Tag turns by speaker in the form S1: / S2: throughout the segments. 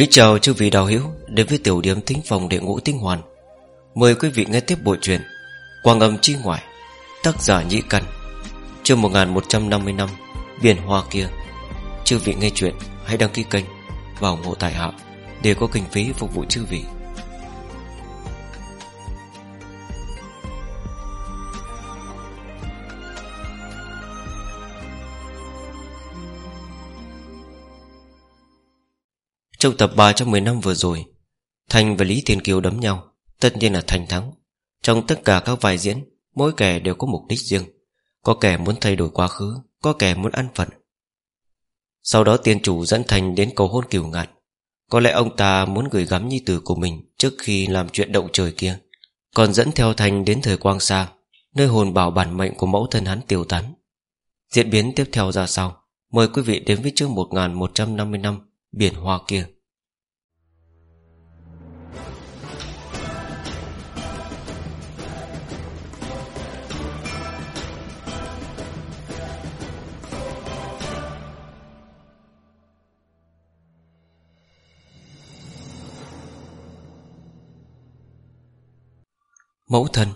S1: Kính chào chư vị đạo hữu Đến với tiểu điểm tính phòng đệ ngũ tinh hoàn. Mời quý vị nghe tiếp bộ truyện Quang âm chi ngoại, Tác giả Nhĩ Căn, Chương 1150 năm Biển hoa kia. Chư vị nghe chuyện hãy đăng ký kênh Và ủng hộ tài hạ Để có kinh phí phục vụ chư vị. Trong tập 310 năm vừa rồi Thành và Lý Thiên Kiều đấm nhau, Tất nhiên là Thành thắng. Trong tất cả các vai diễn, Mỗi kẻ đều có mục đích riêng. Có kẻ muốn thay đổi quá khứ, Có kẻ muốn ăn phận. Sau đó tiên chủ dẫn Thành đến cầu hôn kiều ngạn. Có lẽ ông ta muốn gửi gắm nhi tử của mình Trước khi làm chuyện động trời kia. Còn dẫn theo Thành đến thời quang xa Nơi hồn bảo bản mệnh của mẫu thân hắn tiêu tán. Diễn biến tiếp theo ra sao? Mời quý vị đến với chương 1150 năm. Biển hoa kia. Mẫu thân,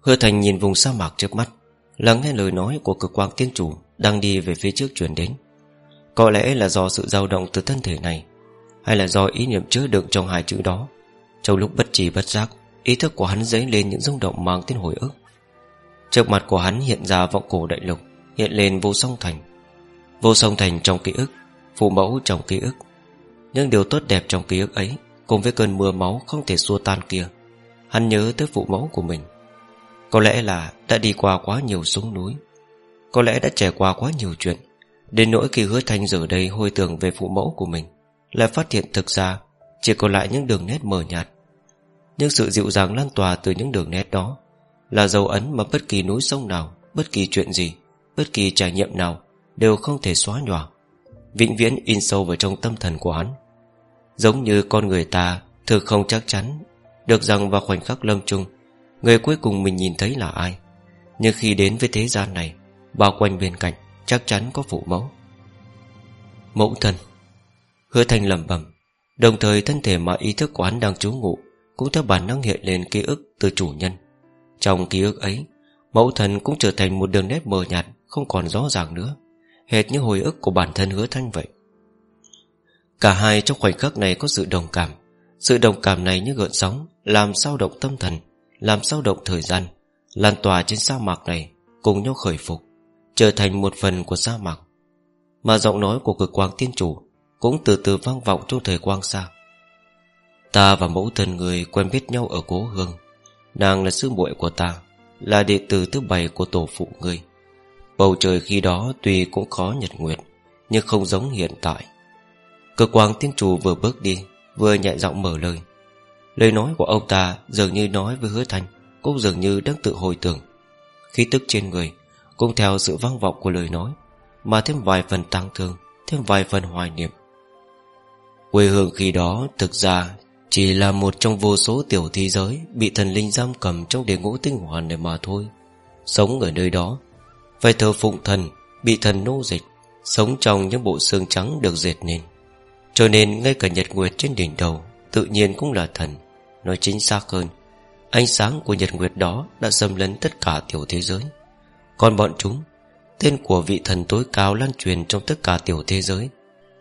S1: Hứa thành nhìn vùng sa mạc trước mắt, Lắng nghe lời nói của cực quang tiên chủ Đang đi về phía trước chuyển đến. Có lẽ là do sự dao động từ thân thể này, Hay là do ý niệm chứa đựng trong hai chữ đó. Trong lúc bất trì bất giác, Ý thức của hắn dấy lên những rung động mang tên hồi ức. Trước mặt của hắn hiện ra vọng cổ đại lục, Hiện lên vô song thành. Vô song thành trong ký ức, Phụ mẫu trong ký ức. Nhưng điều tốt đẹp trong ký ức ấy, Cùng với cơn mưa máu không thể xua tan kia, Hắn nhớ tới phụ mẫu của mình. Có lẽ là đã đi qua quá nhiều súng núi, Có lẽ đã trải qua quá nhiều chuyện. Đến nỗi khi hứa thanh giờ đây hồi tưởng về phụ mẫu của mình, Lại phát hiện thực ra Chỉ còn lại những đường nét mờ nhạt. Nhưng sự dịu dàng lan tỏa từ những đường nét đó Là dấu ấn mà bất kỳ núi sông nào, Bất kỳ chuyện gì, Bất kỳ trải nghiệm nào Đều không thể xóa nhòa, Vĩnh viễn in sâu vào trong tâm thần của hắn. Giống như con người ta, Thực không chắc chắn được rằng vào khoảnh khắc lâm chung, Người cuối cùng mình nhìn thấy là ai. Nhưng khi đến với thế gian này, Bao quanh bên cạnh Chắc chắn có phụ mẫu. Mẫu thân, Hứa thanh lầm bẩm, Đồng thời thân thể mà ý thức của hắn đang trú ngụ Cũng theo bản năng hiện lên ký ức từ chủ nhân. Trong ký ức ấy, Mẫu thân cũng trở thành một đường nét mờ nhạt, Không còn rõ ràng nữa, Hệt như hồi ức của bản thân hứa thanh vậy. Cả hai trong khoảnh khắc này có sự đồng cảm. Sự đồng cảm này như gợn sóng, làm sao động tâm thần, Làm sao động thời gian, Lan tỏa trên sa mạc này, Cùng nhau khởi phục. Trở thành một phần của sa mạc. Mà giọng nói của cực quang tiên chủ Cũng từ từ vang vọng trong thời quang xa Ta và mẫu thân người quen biết nhau ở cố hương. Nàng là sư muội của ta, Là đệ tử thứ bảy của tổ phụ người. Bầu trời khi đó tuy cũng khó nhật nguyệt, Nhưng không giống hiện tại. Cực quang tiên chủ vừa bước đi, Vừa nhẹ giọng mở lời. Lời nói của ông ta dường như nói với hứa thanh Cũng dường như đang tự hồi tưởng. Khí tức trên người cũng theo sự vang vọng của lời nói, Mà thêm vài phần tăng thương, Thêm vài phần hoài niệm. Quê hương khi đó thực ra Chỉ là một trong vô số tiểu thế giới Bị thần linh giam cầm trong địa ngũ tinh hoàn này mà thôi. Sống ở nơi đó, Phải thờ phụng thần, Bị thần nô dịch, Sống trong những bộ xương trắng được dệt nên. Cho nên ngay cả nhật nguyệt trên đỉnh đầu Tự nhiên cũng là thần. Nói chính xác hơn, Ánh sáng của nhật nguyệt đó đã xâm lấn tất cả tiểu thế giới. Còn bọn chúng, Tên của vị thần tối cao lan truyền trong tất cả tiểu thế giới,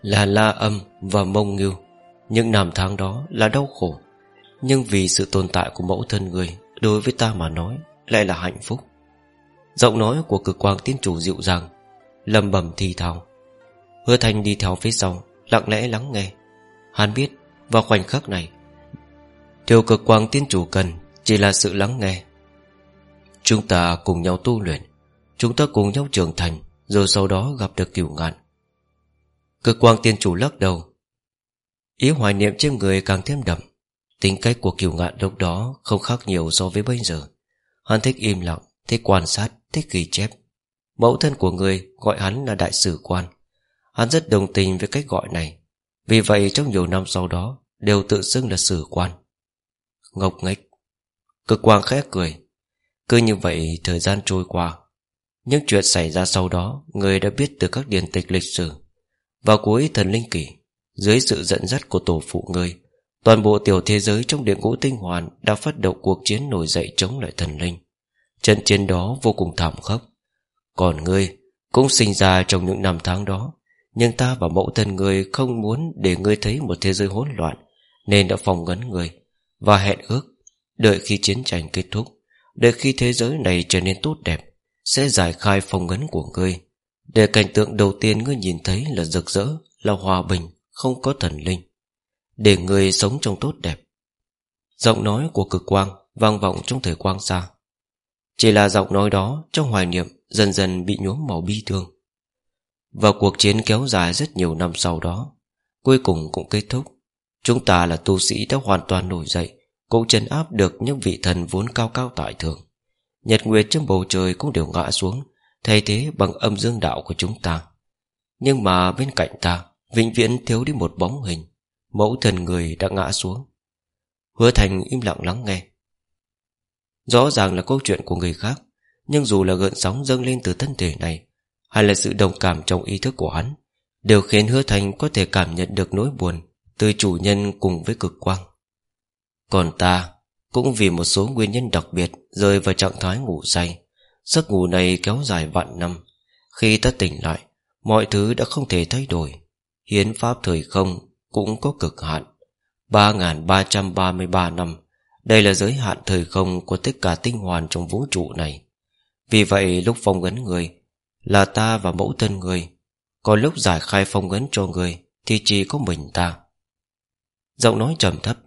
S1: Là La Âm và Mông Ngưu. Những năm tháng đó là đau khổ, Nhưng vì sự tồn tại của mẫu thân người Đối với ta mà nói Lại là hạnh phúc. Giọng nói của cực quang tiên chủ dịu dàng, lầm bầm thi thào. Hứa thanh đi theo phía sau, Lặng lẽ lắng nghe. Hắn biết, vào khoảnh khắc này Điều cực quang tiên chủ cần Chỉ là sự lắng nghe. Chúng ta cùng nhau tu luyện Chúng ta cùng nhau trưởng thành Rồi sau đó gặp được cửu ngạn. Cực quang tiên chủ lắc đầu. Ý hoài niệm trên người càng thêm đậm. Tính cách của cửu ngạn lúc đó Không khác nhiều so với bây giờ. Hắn thích im lặng, thích quan sát Thích ghi chép. Mẫu thân của người gọi hắn là đại sử quan. Hắn rất đồng tình với cách gọi này. Vì vậy trong nhiều năm sau đó Đều tự xưng là sử quan. Ngọc nghếch. Cực quang khẽ cười. Cứ như vậy thời gian trôi qua. Những chuyện xảy ra sau đó Người đã biết từ các điển tịch lịch sử. Vào cuối thần linh kỷ Dưới sự dẫn dắt của tổ phụ người, Toàn bộ tiểu thế giới trong địa ngũ tinh hoàn Đã phát động cuộc chiến nổi dậy chống lại thần linh. Trận chiến đó vô cùng thảm khốc. Còn ngươi Cũng sinh ra trong những năm tháng đó Nhưng ta và mẫu thân ngươi Không muốn để ngươi thấy một thế giới hỗn loạn Nên đã phòng ngấn ngươi Và hẹn ước Đợi khi chiến tranh kết thúc Đợi khi thế giới này trở nên tốt đẹp. Sẽ giải khai phòng ngấn của ngươi. Để cảnh tượng đầu tiên ngươi nhìn thấy là rực rỡ, Là hòa bình, Không có thần linh. Để ngươi sống trong tốt đẹp. Giọng nói của cực quang vang vọng trong thời quang xa. Chỉ là giọng nói đó Trong hoài niệm dần dần bị nhuốm màu bi thương. Và cuộc chiến kéo dài rất nhiều năm sau đó, Cuối cùng cũng kết thúc. Chúng ta là tu sĩ đã hoàn toàn nổi dậy, Cũng chân áp được những vị thần vốn cao cao tại thường Nhật nguyệt trong bầu trời cũng đều ngã xuống, Thay thế bằng âm dương đạo của chúng ta. Nhưng mà bên cạnh ta, Vĩnh viễn thiếu đi một bóng hình, Mẫu thần người đã ngã xuống. Hứa thành im lặng lắng nghe. Rõ ràng là câu chuyện của người khác, Nhưng dù là gợn sóng dâng lên từ thân thể này, Hay là sự đồng cảm trong ý thức của hắn, Đều khiến hứa thành có thể cảm nhận được nỗi buồn Từ chủ nhân cùng với cực quang. Còn ta cũng vì một số nguyên nhân đặc biệt, Rơi vào trạng thái ngủ say. Giấc ngủ này kéo dài vạn năm. Khi ta tỉnh lại, Mọi thứ đã không thể thay đổi. Hiến pháp thời không cũng có cực hạn. 3.333 năm, Đây là giới hạn thời không Của tất cả tinh hoàn trong vũ trụ này. Vì vậy, lúc phong ấn người Là ta và mẫu thân người. Còn lúc giải khai phong ấn cho người Thì chỉ có mình ta. Giọng nói trầm thấp,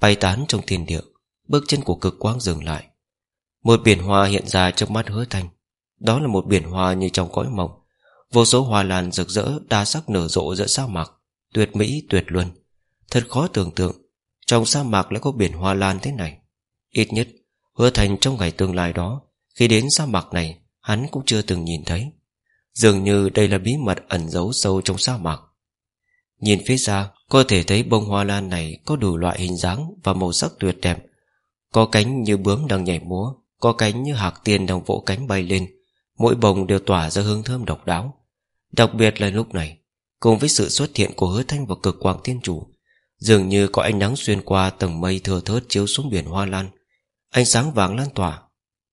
S1: Bay tán trong thiên địa. Bước chân của cực quang dừng lại. Một biển hoa hiện ra trước mắt hứa thanh. Đó là một biển hoa như trong cõi mộng. Vô số hoa lan rực rỡ, Đa sắc nở rộ giữa sa mạc. Tuyệt mỹ, tuyệt luân. Thật khó tưởng tượng, Trong sa mạc lại có biển hoa lan thế này. Ít nhất, hứa thành trong ngày tương lai đó, Khi đến sa mạc này, Hắn cũng chưa từng nhìn thấy. Dường như đây là bí mật ẩn giấu sâu trong sa mạc. Nhìn phía xa, Có thể thấy bông hoa lan này Có đủ loại hình dáng và màu sắc tuyệt đẹp. Có cánh như bướm đang nhảy múa, Có cánh như hạc tiên đang vỗ cánh bay lên. Mỗi bông đều tỏa ra hương thơm độc đáo. Đặc biệt là lúc này, Cùng với sự xuất hiện của hứa thanh và cực quang tiên chủ, Dường như có ánh nắng xuyên qua tầng mây thừa thớt chiếu xuống biển hoa lan. Ánh sáng vàng lan tỏa.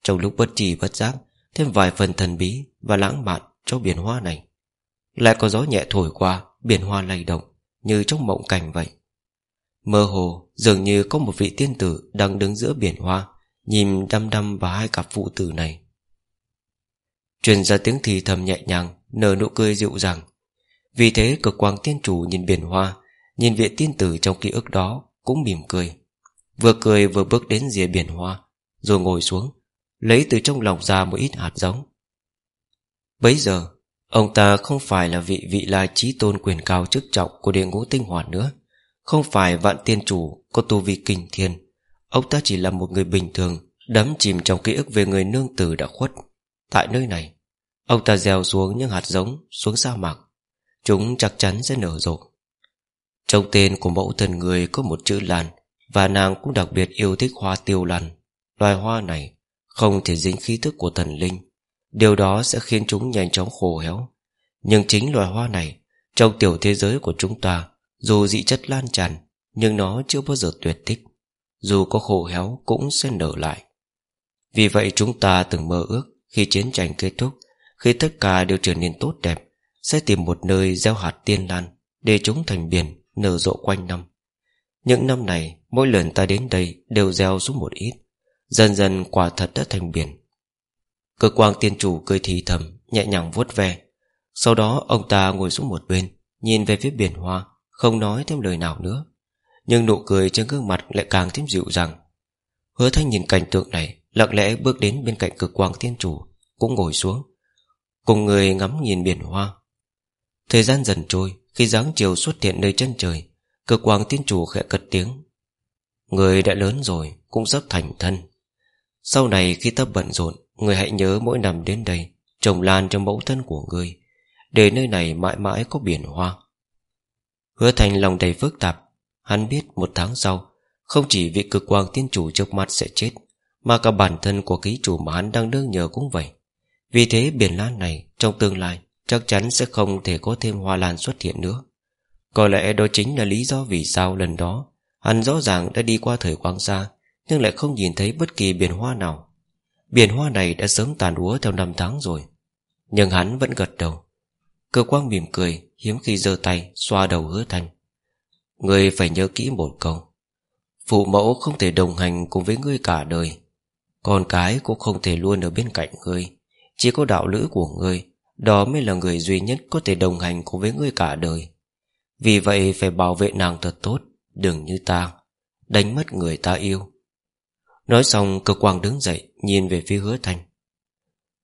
S1: Trong lúc bất trì bất giác, Thêm vài phần thần bí và lãng mạn cho biển hoa này. Lại có gió nhẹ thổi qua, Biển hoa lay động, Như trong mộng cảnh vậy. Mơ hồ, dường như có một vị tiên tử Đang đứng giữa biển hoa, Nhìn đăm đăm vào hai cặp phụ tử này. Truyền ra tiếng thì thầm nhẹ nhàng, Nở nụ cười dịu dàng. Vì thế, cực quang tiên chủ nhìn biển hoa, Nhìn vị tiên tử trong ký ức đó Cũng mỉm cười. Vừa cười vừa bước đến rìa biển hoa, Rồi ngồi xuống, Lấy từ trong lòng ra một ít hạt giống. Bấy giờ, Ông ta không phải là vị vị lai trí tôn quyền cao chức trọng Của địa ngũ tinh hoàn nữa. Không phải vạn tiên chủ Có tu vi kinh thiên. Ông ta chỉ là một người bình thường, Đắm chìm trong ký ức về người nương tử đã khuất. Tại nơi này, Ông ta gieo xuống những hạt giống Xuống sa mạc. Chúng chắc chắn sẽ nở rộ. Trong tên của mẫu thần người có một chữ lan, Và nàng cũng đặc biệt yêu thích hoa tiêu lan. Loài hoa này Không thể dính khí thức của thần linh. Điều đó sẽ khiến chúng nhanh chóng khô héo. Nhưng chính loài hoa này, Trong tiểu thế giới của chúng ta dù dị chất lan tràn, Nhưng nó chưa bao giờ tuyệt tích Dù có khô héo cũng sẽ nở lại. Vì vậy chúng ta từng mơ ước Khi chiến tranh kết thúc, khi tất cả đều trở nên tốt đẹp, Sẽ tìm một nơi gieo hạt tiên lan Để chúng thành biển nở rộ quanh năm. Những năm này, Mỗi lần ta đến đây đều gieo xuống một ít. Dần dần quả thật đã thành biển. Cơ quan tiên chủ cười thì thầm, Nhẹ nhàng vuốt ve. Sau đó, ông ta ngồi xuống một bên, Nhìn về phía biển hoa. Không nói thêm lời nào nữa. Nhưng nụ cười trên gương mặt lại càng thêm dịu dàng. Hứa thanh nhìn cảnh tượng này, Lặng lẽ bước đến bên cạnh cực quang tiên chủ, Cũng ngồi xuống, Cùng người ngắm nhìn biển hoa. Thời gian dần trôi, Khi dáng chiều xuất hiện nơi chân trời Cơ quan tiên chủ khẽ cất tiếng. Người đã lớn rồi, Cũng sắp thành thân. Sau này khi ta bận rộn, Người hãy nhớ mỗi năm đến đây, Trồng lan cho mẫu thân của người, Để nơi này mãi mãi có biển hoa. Hứa thành lòng đầy phức tạp. Hắn biết một tháng sau, Không chỉ vị cực quang tiên chủ trước mắt sẽ chết, Mà cả bản thân của ký chủ mà hắn đang đương nhờ cũng vậy. Vì thế biển lan này trong tương lai Chắc chắn sẽ không thể có thêm hoa lan xuất hiện nữa. Có lẽ đó chính là lý do vì sao lần đó Hắn rõ ràng đã đi qua thời quang xa Nhưng lại không nhìn thấy bất kỳ biển hoa nào. Biển hoa này đã sớm tàn úa theo năm tháng rồi. Nhưng hắn vẫn gật đầu. Cơ quang mỉm cười Hiếm khi giơ tay, xoa đầu hứa thanh. Người phải nhớ kỹ một câu. Phụ mẫu không thể đồng hành cùng với ngươi cả đời. Con cái cũng không thể luôn ở bên cạnh ngươi. Chỉ có đạo lữ của ngươi, Đó mới là người duy nhất có thể đồng hành cùng với ngươi cả đời. Vì vậy phải bảo vệ nàng thật tốt, Đừng như ta, Đánh mất người ta yêu. Nói xong, cơ quang đứng dậy, Nhìn về phía hứa thanh.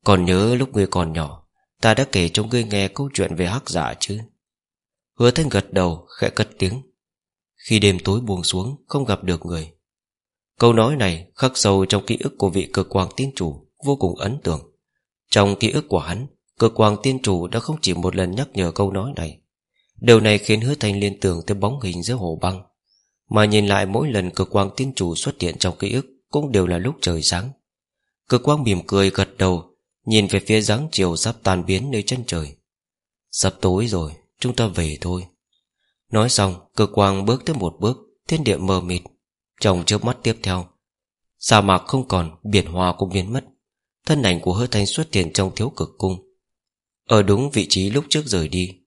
S1: Còn nhớ lúc ngươi còn nhỏ Ta đã kể cho ngươi nghe câu chuyện về hắc giả chứ? Hứa thanh gật đầu, khẽ cất tiếng. Khi đêm tối buông xuống, Không gặp được người. Câu nói này khắc sâu trong ký ức của vị cơ quan tiên chủ, Vô cùng ấn tượng. Trong ký ức của hắn, Cơ quan tiên chủ đã không chỉ một lần nhắc nhở câu nói này. Điều này khiến hứa thanh liên tưởng tới bóng hình giữa hồ băng. Mà nhìn lại mỗi lần cơ quan tiên chủ xuất hiện trong ký ức Cũng đều là lúc trời sáng. Cơ quan mỉm cười gật đầu Nhìn về phía dáng chiều sắp tan biến nơi chân trời. Sắp tối rồi, Chúng ta về thôi. Nói xong, cơ quan bước tới một bước, Thiên địa mờ mịt. Trong trước mắt tiếp theo, Sa mạc không còn, Biển hoa cũng biến mất. Thân ảnh của hứa thanh xuất hiện trong thiếu cực cung. Ở đúng vị trí lúc trước rời đi.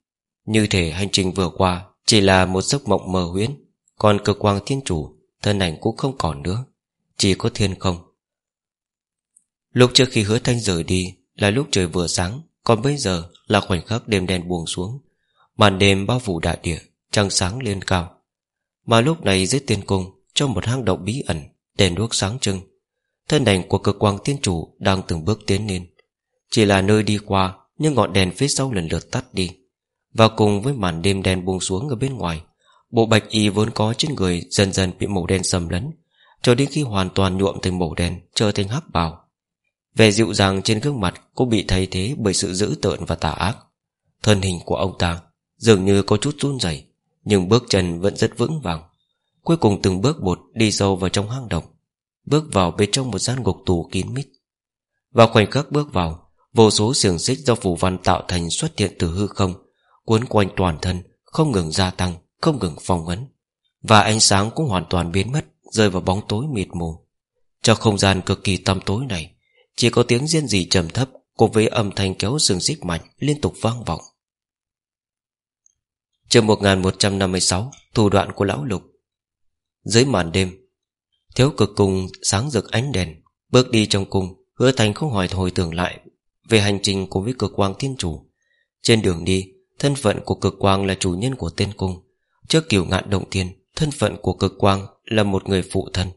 S1: Như thể hành trình vừa qua Chỉ là một giấc mộng mờ huyễn, Còn cơ quan thiên chủ, Thân ảnh cũng không còn nữa. Chỉ có thiên không. Lúc trước khi hứa thanh rời đi, Là lúc trời vừa sáng, Còn bây giờ là khoảnh khắc đêm đen buông xuống. Màn đêm bao phủ đại địa, Trăng sáng lên cao. Mà lúc này dưới tiên cung, Trong một hang động bí ẩn, Đèn đuốc sáng trưng. Thân ảnh của cơ quan tiên chủ Đang từng bước tiến lên. Chỉ là nơi đi qua, Nhưng ngọn đèn phía sau lần lượt tắt đi. Và cùng với màn đêm đen buông xuống ở bên ngoài, Bộ bạch y vốn có trên người Dần dần bị màu đen sầm lấn, Cho đến khi hoàn toàn nhuộm thành màu đen, Trở thành hắc bào. Vẻ dịu dàng trên gương mặt Cũng bị thay thế bởi sự dữ tợn và tà ác. Thân hình của ông ta Dường như có chút run rẩy, Nhưng bước chân vẫn rất vững vàng. Cuối cùng từng bước một đi sâu vào trong hang động, Bước vào bên trong một gian ngục tù kín mít. Vào khoảnh khắc bước vào, Vô số xiềng xích do phủ văn tạo thành xuất hiện từ hư không, Cuốn quanh toàn thân, Không ngừng gia tăng, Không ngừng phong ấn. Và ánh sáng cũng hoàn toàn biến mất, Rơi vào bóng tối mịt mù. Trong không gian cực kỳ tăm tối này chỉ có tiếng riêng gì trầm thấp, Cùng với âm thanh kéo xiềng xích mạnh Liên tục vang vọng. Chương 1156 Thủ đoạn của Lão Lục. Dưới màn đêm, Thiếu cực cùng sáng rực ánh đèn Bước đi trong cung, Hứa Thành không hỏi hồi tưởng lại Về hành trình cùng với cực quang thiên chủ. Trên đường đi, Thân phận của cực quang là chủ nhân của tên cung. Trước kiểu ngạn động thiên, Thân phận của cực quang là một người phụ thân.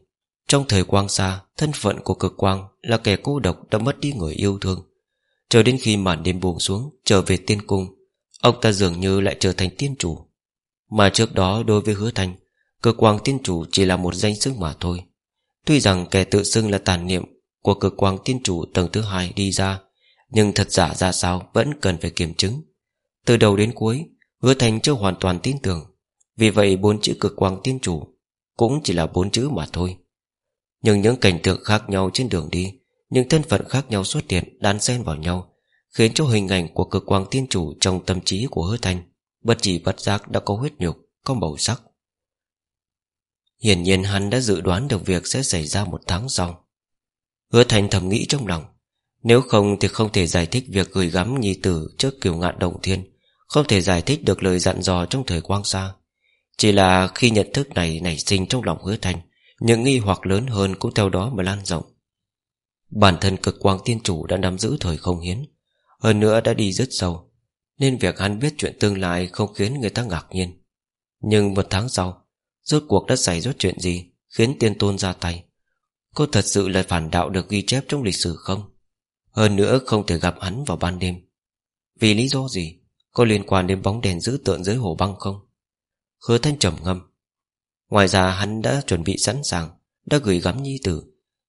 S1: Trong thời quang xa, Thân phận của cực quang là kẻ cô độc Đã mất đi người yêu thương. Chờ đến khi màn đêm buông xuống, Trở về tiên cung, Ông ta dường như lại trở thành tiên chủ. Mà trước đó đối với hứa thành, cực quang tiên chủ chỉ là một danh xưng mà thôi. Tuy rằng kẻ tự xưng là tàn niệm Của cực quang tiên chủ tầng thứ hai đi ra, Nhưng thật giả ra sao Vẫn cần phải kiểm chứng. Từ đầu đến cuối, Hứa thành chưa hoàn toàn tin tưởng. Vì vậy bốn chữ cực quang tiên chủ Cũng chỉ là bốn chữ mà thôi. Nhưng những cảnh tượng khác nhau trên đường đi, Những thân phận khác nhau xuất hiện, Đan xen vào nhau, Khiến cho hình ảnh của cực quang tiên chủ Trong tâm trí của hứa thanh Bất chỉ bất giác đã có huyết nhục, Có màu sắc. Hiển nhiên hắn đã dự đoán được việc sẽ xảy ra một tháng sau. Hứa thành thầm nghĩ trong lòng, Nếu không thì không thể giải thích việc gửi gắm nhi tử trước kiều ngạn động thiên, Không thể giải thích được lời dặn dò trong thời quang xa. Chỉ là khi nhận thức này nảy sinh trong lòng hứa thành những nghi hoặc lớn hơn cũng theo đó mà lan rộng. Bản thân cực quang tiên chủ đã nắm giữ thời không hiến, Hơn nữa đã đi rất sâu, Nên việc hắn biết chuyện tương lai không khiến người ta ngạc nhiên. Nhưng một tháng sau, Rốt cuộc đã xảy ra chuyện gì Khiến tiên tôn ra tay? Có thật sự là phản đạo được ghi chép trong lịch sử không? Hơn nữa không thể gặp hắn vào ban đêm. Vì lý do gì, Có liên quan đến bóng đèn giữ tượng dưới hồ băng không? Hứa thanh trầm ngâm. Ngoài ra hắn đã chuẩn bị sẵn sàng, Đã gửi gắm nhi tử.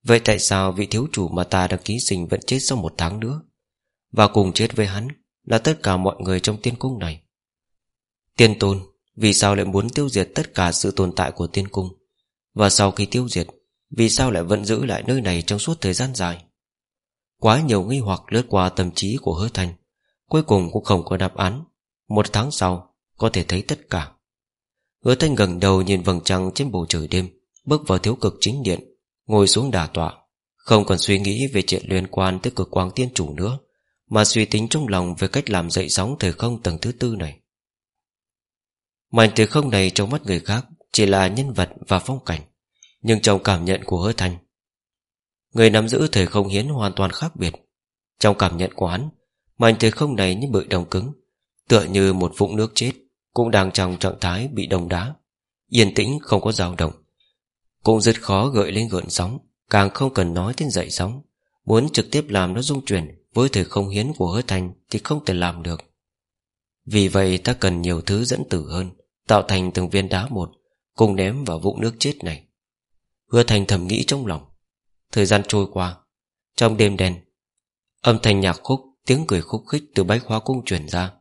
S1: Vậy tại sao vị thiếu chủ mà ta đã ký sinh Vẫn chết sau một tháng nữa? Và cùng chết với hắn Là tất cả mọi người trong tiên cung này. Tiên tôn, vì sao lại muốn tiêu diệt tất cả sự tồn tại của tiên cung? Và sau khi tiêu diệt, Vì sao lại vẫn giữ lại nơi này trong suốt thời gian dài? Quá nhiều nghi hoặc lướt qua tâm trí của hứa thành, Cuối cùng cũng không có đáp án. Một tháng sau, Có thể thấy tất cả. Hứa thanh gần đầu nhìn vầng trăng trên bầu trời đêm, Bước vào thiếu cực chính điện, Ngồi xuống đà tọa, Không còn suy nghĩ về chuyện liên quan tới cực quang tiên chủ nữa, Mà suy tính trong lòng Về cách làm dậy sóng thời không tầng thứ tư này. Mảnh thời không này trong mắt người khác Chỉ là nhân vật và phong cảnh, Nhưng trong cảm nhận của hứa thanh, Người nắm giữ thời không hiến hoàn toàn khác biệt. Trong cảm nhận của hắn, Mảnh thời không này như bự đồng cứng, Tựa như một vũng nước chết. Cũng đang trong trạng thái bị đông đá. Yên tĩnh, không có dao động. Cũng rất khó gợi lên gợn sóng, Càng không cần nói đến dậy sóng. Muốn trực tiếp làm nó dung chuyển Với thời không hiến của hứa thành Thì không thể làm được. Vì vậy ta cần nhiều thứ dẫn tử hơn, Tạo thành từng viên đá một, Cùng ném vào vũng nước chết này. Hứa thành thầm nghĩ trong lòng. Thời gian trôi qua, Trong đêm đen, Âm thanh nhạc khúc, Tiếng cười khúc khích từ bách khóa cung truyền ra.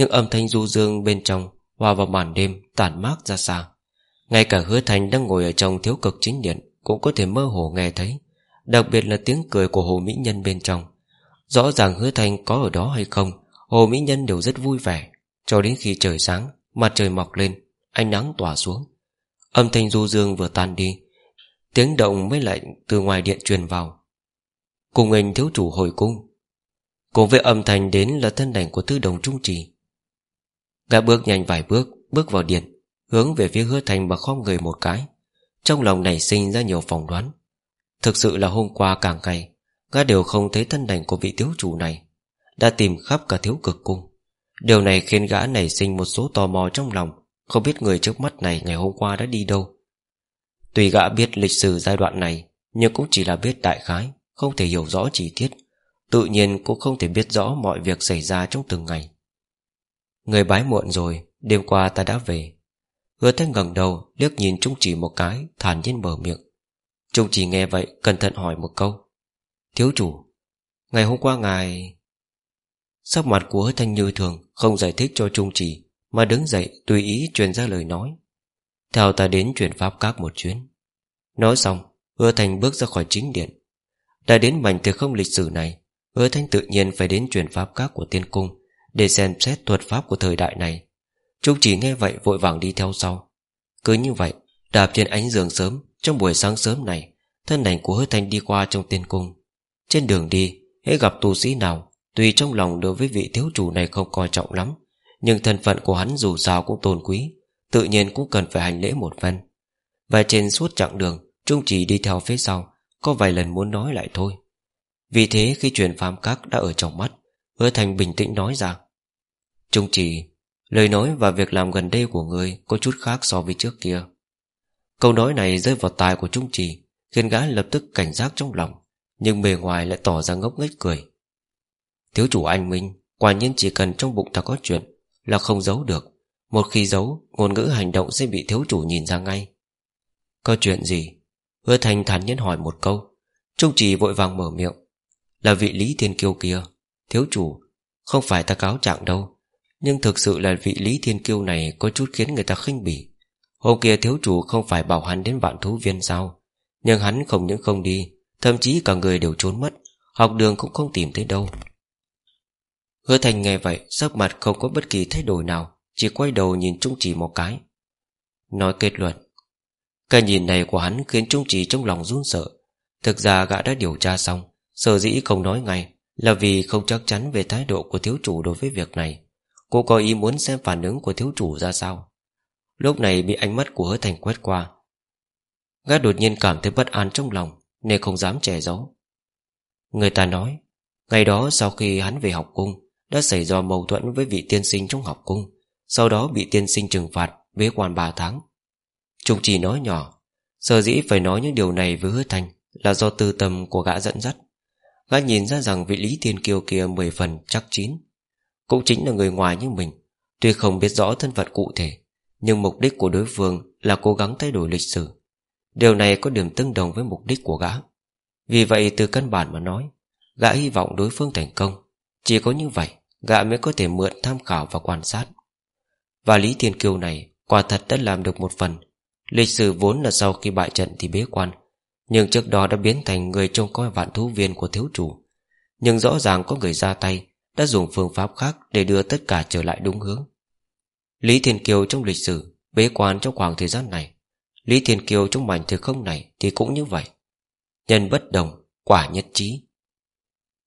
S1: Nhưng âm thanh du dương bên trong Hòa vào màn đêm tản mát ra xa. Ngay cả hứa thành đang ngồi ở trong thiếu cực chính điện Cũng có thể mơ hồ nghe thấy, Đặc biệt là tiếng cười của hồ mỹ nhân bên trong. Rõ ràng hứa thành có ở đó hay không, Hồ mỹ nhân đều rất vui vẻ. Cho đến khi trời sáng, Mặt trời mọc lên, Ánh nắng tỏa xuống. Âm thanh du dương vừa tan đi, Tiếng động mới lại từ ngoài điện truyền vào. Cùng anh thiếu chủ hồi cung. Cùng với âm thanh đến là thân ảnh của tư đồng trung trì Gã bước nhanh vài bước Bước vào điện, Hướng về phía hứa thành mà khom người một cái. Trong lòng nảy sinh ra nhiều phỏng đoán. Thực sự là hôm qua càng ngày, Gã đều không thấy thân ảnh của vị thiếu chủ này. Đã tìm khắp cả thiếu cực cung. Điều này khiến gã nảy sinh một số tò mò trong lòng. Không biết người trước mắt này ngày hôm qua đã đi đâu. Tuy gã biết lịch sử giai đoạn này, Nhưng cũng chỉ là biết đại khái, Không thể hiểu rõ chi tiết. Tự nhiên cũng không thể biết rõ mọi việc xảy ra trong từng ngày. Người bái muộn rồi, Đêm qua ta đã về. Hứa thanh gần đầu, liếc nhìn Trung chỉ một cái, Thản nhiên mở miệng. Trung chỉ nghe vậy, cẩn thận hỏi một câu. Thiếu chủ, Ngày hôm qua ngài Sắc mặt của hứa thanh như thường, Không giải thích cho Trung chỉ, Mà đứng dậy, tùy ý truyền ra lời nói. Theo ta đến chuyển pháp các một chuyến. Nói xong, Hứa thanh bước ra khỏi chính điện. Đã đến mảnh thời không lịch sử này, Hứa thanh tự nhiên phải đến chuyển pháp các của tiên cung. Để xem xét thuật pháp của thời đại này. Trung chỉ nghe vậy vội vàng đi theo sau. Cứ như vậy, Đạp trên ánh giường sớm, Trong buổi sáng sớm này, Thân ảnh của hứa thanh đi qua trong tiên cung. Trên đường đi Hãy gặp tu sĩ nào Tuy trong lòng đối với vị thiếu chủ này không coi trọng lắm, Nhưng thân phận của hắn dù sao cũng tôn quý, Tự nhiên cũng cần phải hành lễ một phen. Và trên suốt chặng đường Trung chỉ đi theo phía sau, Có vài lần muốn nói lại thôi. Vì thế khi truyền phàm các đã ở trong mắt Hứa thành bình tĩnh nói rằng: Trung chỉ Lời nói và việc làm gần đây của người Có chút khác so với trước kia. Câu nói này rơi vào tai của Trung chỉ Khiến gã lập tức cảnh giác trong lòng, Nhưng bề ngoài lại tỏ ra ngốc nghếch cười. Thiếu chủ anh Minh, Quả nhiên chỉ cần trong bụng ta có chuyện Là không giấu được. Một khi giấu, Ngôn ngữ hành động sẽ bị thiếu chủ nhìn ra ngay. Có chuyện gì? Hứa thành thản nhiên hỏi một câu. Trung trì vội vàng mở miệng. Là vị Lý Thiên Kiêu kia. Thiếu chủ, Không phải ta cáo trạng đâu, Nhưng thực sự là vị Lý Thiên Kiêu này Có chút khiến người ta khinh bỉ. Hôm kia thiếu chủ không phải bảo hắn đến vạn thú viên sao, Nhưng hắn không những không đi, Thậm chí cả người đều trốn mất, Học đường cũng không tìm thấy đâu. Hứa thành nghe vậy, Sắc mặt không có bất kỳ thay đổi nào, Chỉ quay đầu nhìn Trung Trì một cái. Nói kết luận, Cái nhìn này của hắn khiến Trung Trì trong lòng run sợ. Thực ra gã đã điều tra xong, Sở dĩ không nói ngay. Là vì không chắc chắn về thái độ của thiếu chủ đối với việc này. Cô có ý muốn xem phản ứng của thiếu chủ ra sao? Lúc này bị ánh mắt của hứa thành quét qua. Gã đột nhiên cảm thấy bất an trong lòng, Nên không dám che giấu. Người ta nói, Ngày đó sau khi hắn về học cung, đã xảy ra mâu thuẫn với vị tiên sinh trong học cung, Sau đó bị tiên sinh trừng phạt Bế quan 3 tháng. Trung chỉ nói nhỏ, Sở dĩ phải nói những điều này với hứa thành Là do tư tâm của gã dẫn dắt. Gã nhìn ra rằng vị Lý Thiên kiều kia Mười phần chắc chín. Cũng chính là người ngoài như mình. Tuy không biết rõ thân phận cụ thể, Nhưng mục đích của đối phương Là cố gắng thay đổi lịch sử. Điều này có điểm tương đồng với mục đích của gã. Vì vậy từ căn bản mà nói, Gã hy vọng đối phương thành công. Chỉ có như vậy, Gã mới có thể mượn tham khảo và quan sát. Và Lý Thiên kiều này Quả thật đã làm được một phần. Lịch sử vốn là sau khi bại trận thì bế quan. Nhưng trước đó đã biến thành Người trông coi vạn thú viên của thiếu chủ. Nhưng rõ ràng có người ra tay Đã dùng phương pháp khác để đưa tất cả trở lại đúng hướng. Lý Thiên Kiều trong lịch sử Bế quan trong khoảng thời gian này. Lý Thiên Kiều trong mảnh thời không này Thì cũng như vậy. Nhân bất đồng, quả nhất trí.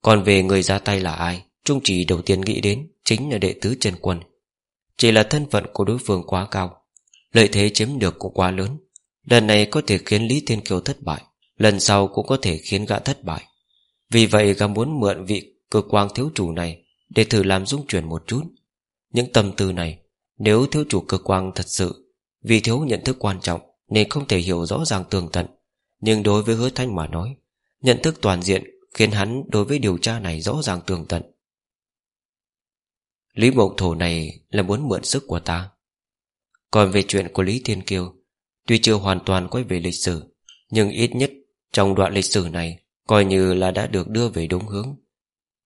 S1: Còn về người ra tay là ai Trung chỉ đầu tiên nghĩ đến Chính là đệ tứ Trần Quân. Chỉ là thân phận của đối phương quá cao Lợi thế chiếm được cũng quá lớn. Lần này có thể khiến Lý Thiên Kiều thất bại. Lần sau cũng có thể khiến gã thất bại. Vì vậy gã muốn mượn vị cơ quan thiếu chủ này Để thử làm dung chuyển một chút. Những tâm tư này, Nếu thiếu chủ cơ quan thật sự, Vì thiếu nhận thức quan trọng Nên không thể hiểu rõ ràng tường tận. Nhưng đối với hứa thanh mà nói, Nhận thức toàn diện Khiến hắn đối với điều tra này rõ ràng tường tận. Lý Mộng Thổ này là muốn mượn sức của ta. Còn về chuyện của Lý Thiên Kiêu, Tuy chưa hoàn toàn quay về lịch sử, Nhưng ít nhất trong đoạn lịch sử này, Coi như là đã được đưa về đúng hướng.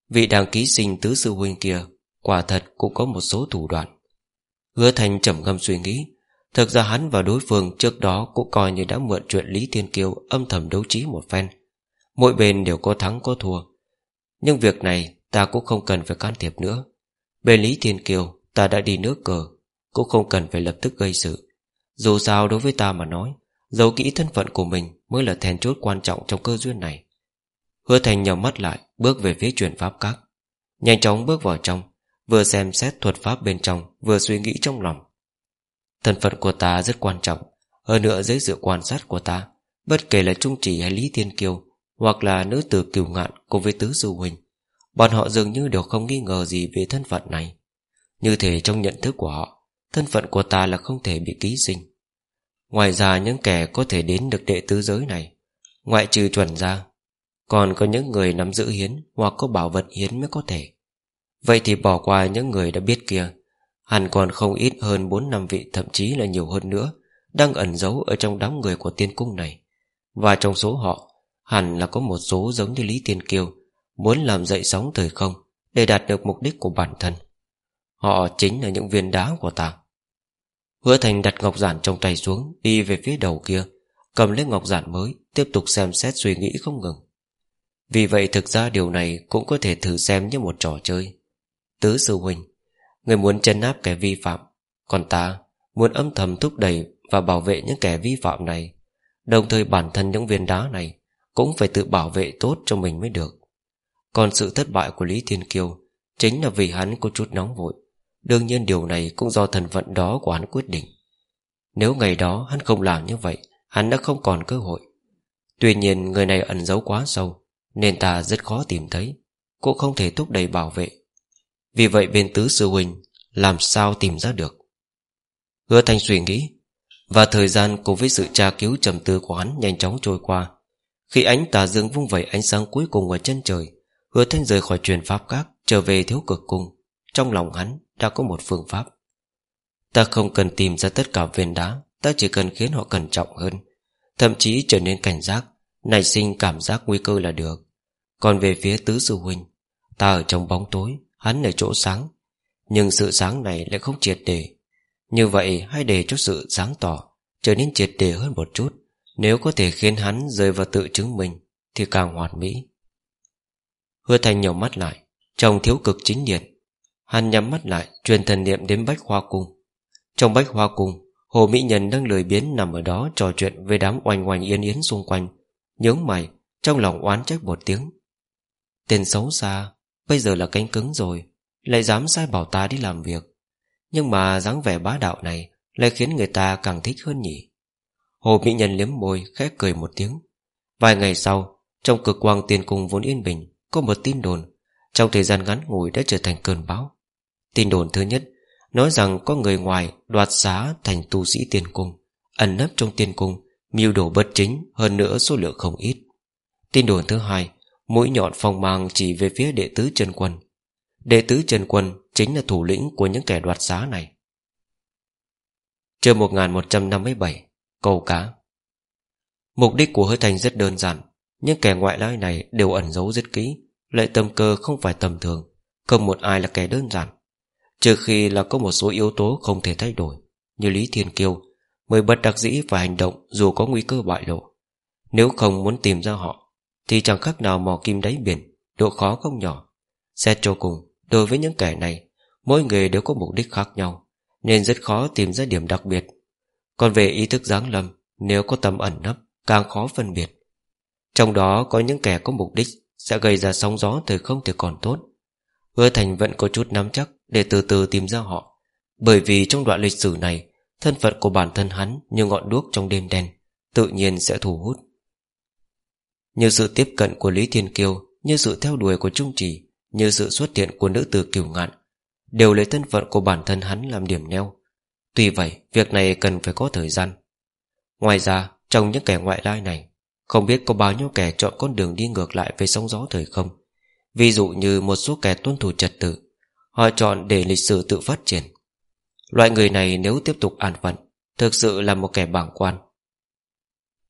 S1: Vị đảng ký sinh tứ sư huynh kia, Quả thật cũng có một số thủ đoạn. Hứa Thành trầm ngâm suy nghĩ, Thực ra hắn và đối phương trước đó Cũng coi như đã mượn chuyện Lý Thiên Kiêu Âm thầm đấu trí một phen. Mỗi bên đều có thắng có thua. Nhưng việc này, ta cũng không cần phải can thiệp nữa. Bên Lý Thiên Kiều Ta đã đi nước cờ, Cũng không cần phải lập tức gây sự. Dù sao đối với ta mà nói Giấu kỹ thân phận của mình Mới là then chốt quan trọng trong cơ duyên này. Hứa Thành nhắm mắt lại, Bước về phía truyền pháp các. Nhanh chóng bước vào trong, Vừa xem xét thuật pháp bên trong, Vừa suy nghĩ trong lòng. Thân phận của ta rất quan trọng, Hơn nữa dưới sự quan sát của ta, Bất kể là Trung Chỉ hay Lý Thiên Kiều Hoặc là nữ tử cửu ngạn cùng với tứ sư huynh, Bọn họ dường như đều không nghi ngờ gì về thân phận này. Như thể trong nhận thức của họ, Thân phận của ta là không thể bị ký sinh. Ngoài ra những kẻ có thể đến được đệ tứ giới này, Ngoại trừ chuẩn ra, Còn có những người nắm giữ hiến Hoặc có bảo vật hiến mới có thể. Vậy thì bỏ qua những người đã biết kia, Hẳn còn không ít hơn 4 năm vị, Thậm chí là nhiều hơn nữa, Đang ẩn giấu ở trong đám người của tiên cung này. Và trong số họ, Hẳn là có một số giống như Lý Tiên Kiều Muốn làm dậy sóng thời không Để đạt được mục đích của bản thân. Họ chính là những viên đá của ta. Hứa Thành đặt ngọc giản trong tay xuống, Đi về phía đầu kia, Cầm lấy ngọc giản mới, Tiếp tục xem xét suy nghĩ không ngừng. Vì vậy thực ra điều này Cũng có thể thử xem như một trò chơi. Tứ sư huynh, Người muốn chân áp kẻ vi phạm, Còn ta muốn âm thầm thúc đẩy Và bảo vệ những kẻ vi phạm này. Đồng thời bản thân những viên đá này Cũng phải tự bảo vệ tốt cho mình mới được. Còn sự thất bại của Lý Thiên Kiêu Chính là vì hắn có chút nóng vội. Đương nhiên điều này cũng do thần vận đó của hắn quyết định. Nếu ngày đó hắn không làm như vậy, Hắn đã không còn cơ hội. Tuy nhiên, người này ẩn giấu quá sâu, Nên ta rất khó tìm thấy, Cũng không thể thúc đẩy bảo vệ. Vì vậy bên tứ sư huynh, Làm sao tìm ra được? Hứa thanh suy nghĩ, Và thời gian cùng với sự tra cứu trầm tư của hắn Nhanh chóng trôi qua. Khi ánh tà dương vung vẩy ánh sáng cuối cùng ở chân trời, Hứa thanh rời khỏi truyền pháp các, Trở về thiếu cực cung. Trong lòng hắn đã có một phương pháp. Ta không cần tìm ra tất cả viên đá, Ta chỉ cần khiến họ cẩn trọng hơn. Thậm chí trở nên cảnh giác, Nảy sinh cảm giác nguy cơ là được. Còn về phía tứ sư huynh, Ta ở trong bóng tối, Hắn ở chỗ sáng. Nhưng sự sáng này lại không triệt để. Như vậy, hãy để cho sự sáng tỏ Trở nên triệt để hơn một chút. Nếu có thể khiến hắn rơi vào tự chứng minh, Thì càng hoàn mỹ. Hứa thành nhiều mắt lại, Trong thiếu cực chính điện Hắn nhắm mắt lại, Truyền thần niệm đến Bách Hoa Cung. Trong Bách Hoa Cung, Hồ Mỹ Nhân đang lười biến nằm ở đó Trò chuyện với đám oanh oanh yên yến xung quanh Nhớ mày, Trong lòng oán trách một tiếng. Tên xấu xa, Bây giờ là cánh cứng rồi, Lại dám sai bảo ta đi làm việc. Nhưng mà dáng vẻ bá đạo này Lại khiến người ta càng thích hơn nhỉ. Hồ Mỹ Nhân liếm môi, khẽ cười một tiếng. Vài ngày sau, Trong cực quang tiền cung vốn yên bình, Có một tin đồn, Trong thời gian ngắn ngủi đã trở thành cơn bão. Tin đồn thứ nhất, Nói rằng có người ngoài đoạt giá thành tu sĩ tiên cung, Ẩn nấp trong tiên cung, Mưu đồ bất chính, hơn nữa số lượng không ít. Tin đồn thứ hai, Mũi nhọn phong mang chỉ về phía đệ tứ Trần Quân. Đệ tứ Trần Quân Chính là thủ lĩnh của những kẻ đoạt giá này. Chương 1157 Câu cá. Mục đích của hơi thành rất đơn giản. Những kẻ ngoại lai này đều ẩn giấu rất kỹ, Lại tâm cơ không phải tầm thường, Không một ai là kẻ đơn giản. Trừ khi là có một số yếu tố không thể thay đổi, Như Lý Thiên Kiêu Mới bất đặc dĩ và hành động dù có nguy cơ bại lộ. Nếu không muốn tìm ra họ, Thì chẳng khác nào mò kim đáy biển, Độ khó không nhỏ. Xét cho cùng, Đối với những kẻ này, Mỗi người đều có mục đích khác nhau, Nên rất khó tìm ra điểm đặc biệt. Còn về ý thức giáng lâm, Nếu có tầm ẩn nấp, Càng khó phân biệt. Trong đó có những kẻ có mục đích Sẽ gây ra sóng gió thời không thể còn tốt Hứa Thành vẫn có chút nắm chắc Để từ từ tìm ra họ. Bởi vì trong đoạn lịch sử này, Thân phận của bản thân hắn như ngọn đuốc trong đêm đen, Tự nhiên sẽ thu hút. Như sự tiếp cận của Lý Thiên Kiêu, Như sự theo đuổi của Trung Trì, Như sự xuất hiện của nữ tử Cửu ngạn, Đều lấy thân phận của bản thân hắn làm điểm neo. Tuy vậy, Việc này cần phải có thời gian. Ngoài ra, trong những kẻ ngoại lai này, Không biết có bao nhiêu kẻ chọn con đường đi ngược lại Với sóng gió thời không? Ví dụ như một số kẻ tuân thủ trật tự, Họ chọn để lịch sử tự phát triển. Loại người này nếu tiếp tục an phận, Thực sự là một kẻ bảng quan.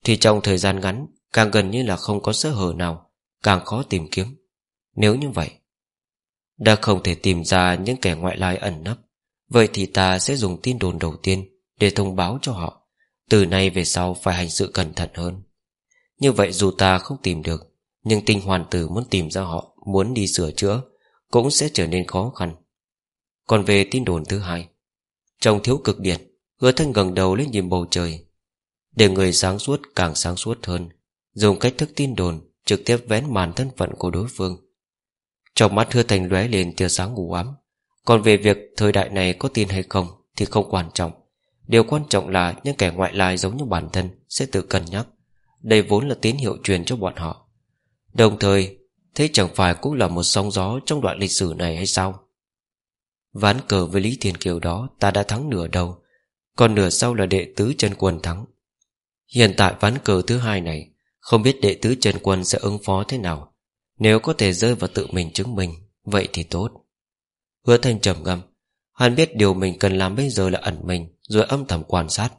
S1: Thì trong thời gian ngắn, Càng gần như là không có sơ hở nào, Càng khó tìm kiếm. Nếu như vậy, Đã không thể tìm ra những kẻ ngoại lai ẩn nấp, Vậy thì ta sẽ dùng tin đồn đầu tiên Để thông báo cho họ. Từ nay về sau phải hành sự cẩn thận hơn. Như vậy dù ta không tìm được, Nhưng tinh hoàn tử muốn tìm ra họ Muốn đi sửa chữa, Cũng sẽ trở nên khó khăn. Còn về tin đồn thứ hai Trong thiếu cực điện, Hứa thanh gần đầu lên nhìn bầu trời. Để người sáng suốt càng sáng suốt hơn, Dùng cách thức tin đồn Trực tiếp vén màn thân phận của đối phương. Trong mắt hứa thành lóe lên tia sáng ngủ ám. Còn về việc thời đại này có tin hay không Thì không quan trọng. Điều quan trọng là những kẻ ngoại lai giống như bản thân Sẽ tự cân nhắc. Đây vốn là tín hiệu truyền cho bọn họ. Đồng thời Thế chẳng phải cũng là một sóng gió Trong đoạn lịch sử này hay sao? Ván cờ với Lý Thiên Kiều đó Ta đã thắng nửa đầu, Còn nửa sau là đệ tứ chân quân thắng. Hiện tại ván cờ thứ hai này, Không biết đệ tứ chân quân sẽ ứng phó thế nào. Nếu có thể rơi vào tự mình chứng minh, Vậy thì tốt. Hứa thanh trầm ngâm, Hắn biết điều mình cần làm bây giờ là ẩn mình, Rồi âm thầm quan sát.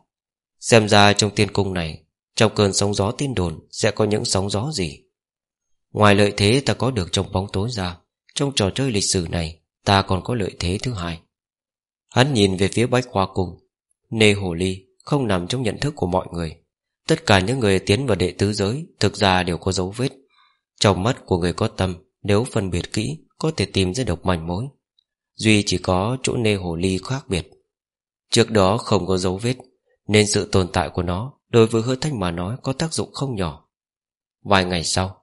S1: Xem ra trong tiên cung này, Trong cơn sóng gió tin đồn Sẽ có những sóng gió gì? Ngoài lợi thế ta có được trong bóng tối ra, Trong trò chơi lịch sử này, Ta còn có lợi thế thứ hai. Hắn nhìn về phía bách khoa cùng Nê hồ ly không nằm trong nhận thức của mọi người. Tất cả những người tiến vào đệ tứ giới Thực ra đều có dấu vết. Trong mắt của người có tâm, Nếu phân biệt kỹ, Có thể tìm ra được manh mối. Duy chỉ có chỗ nê hồ ly khác biệt. Trước đó không có dấu vết, Nên sự tồn tại của nó Đối với hứa thanh mà nói có tác dụng không nhỏ. Vài ngày sau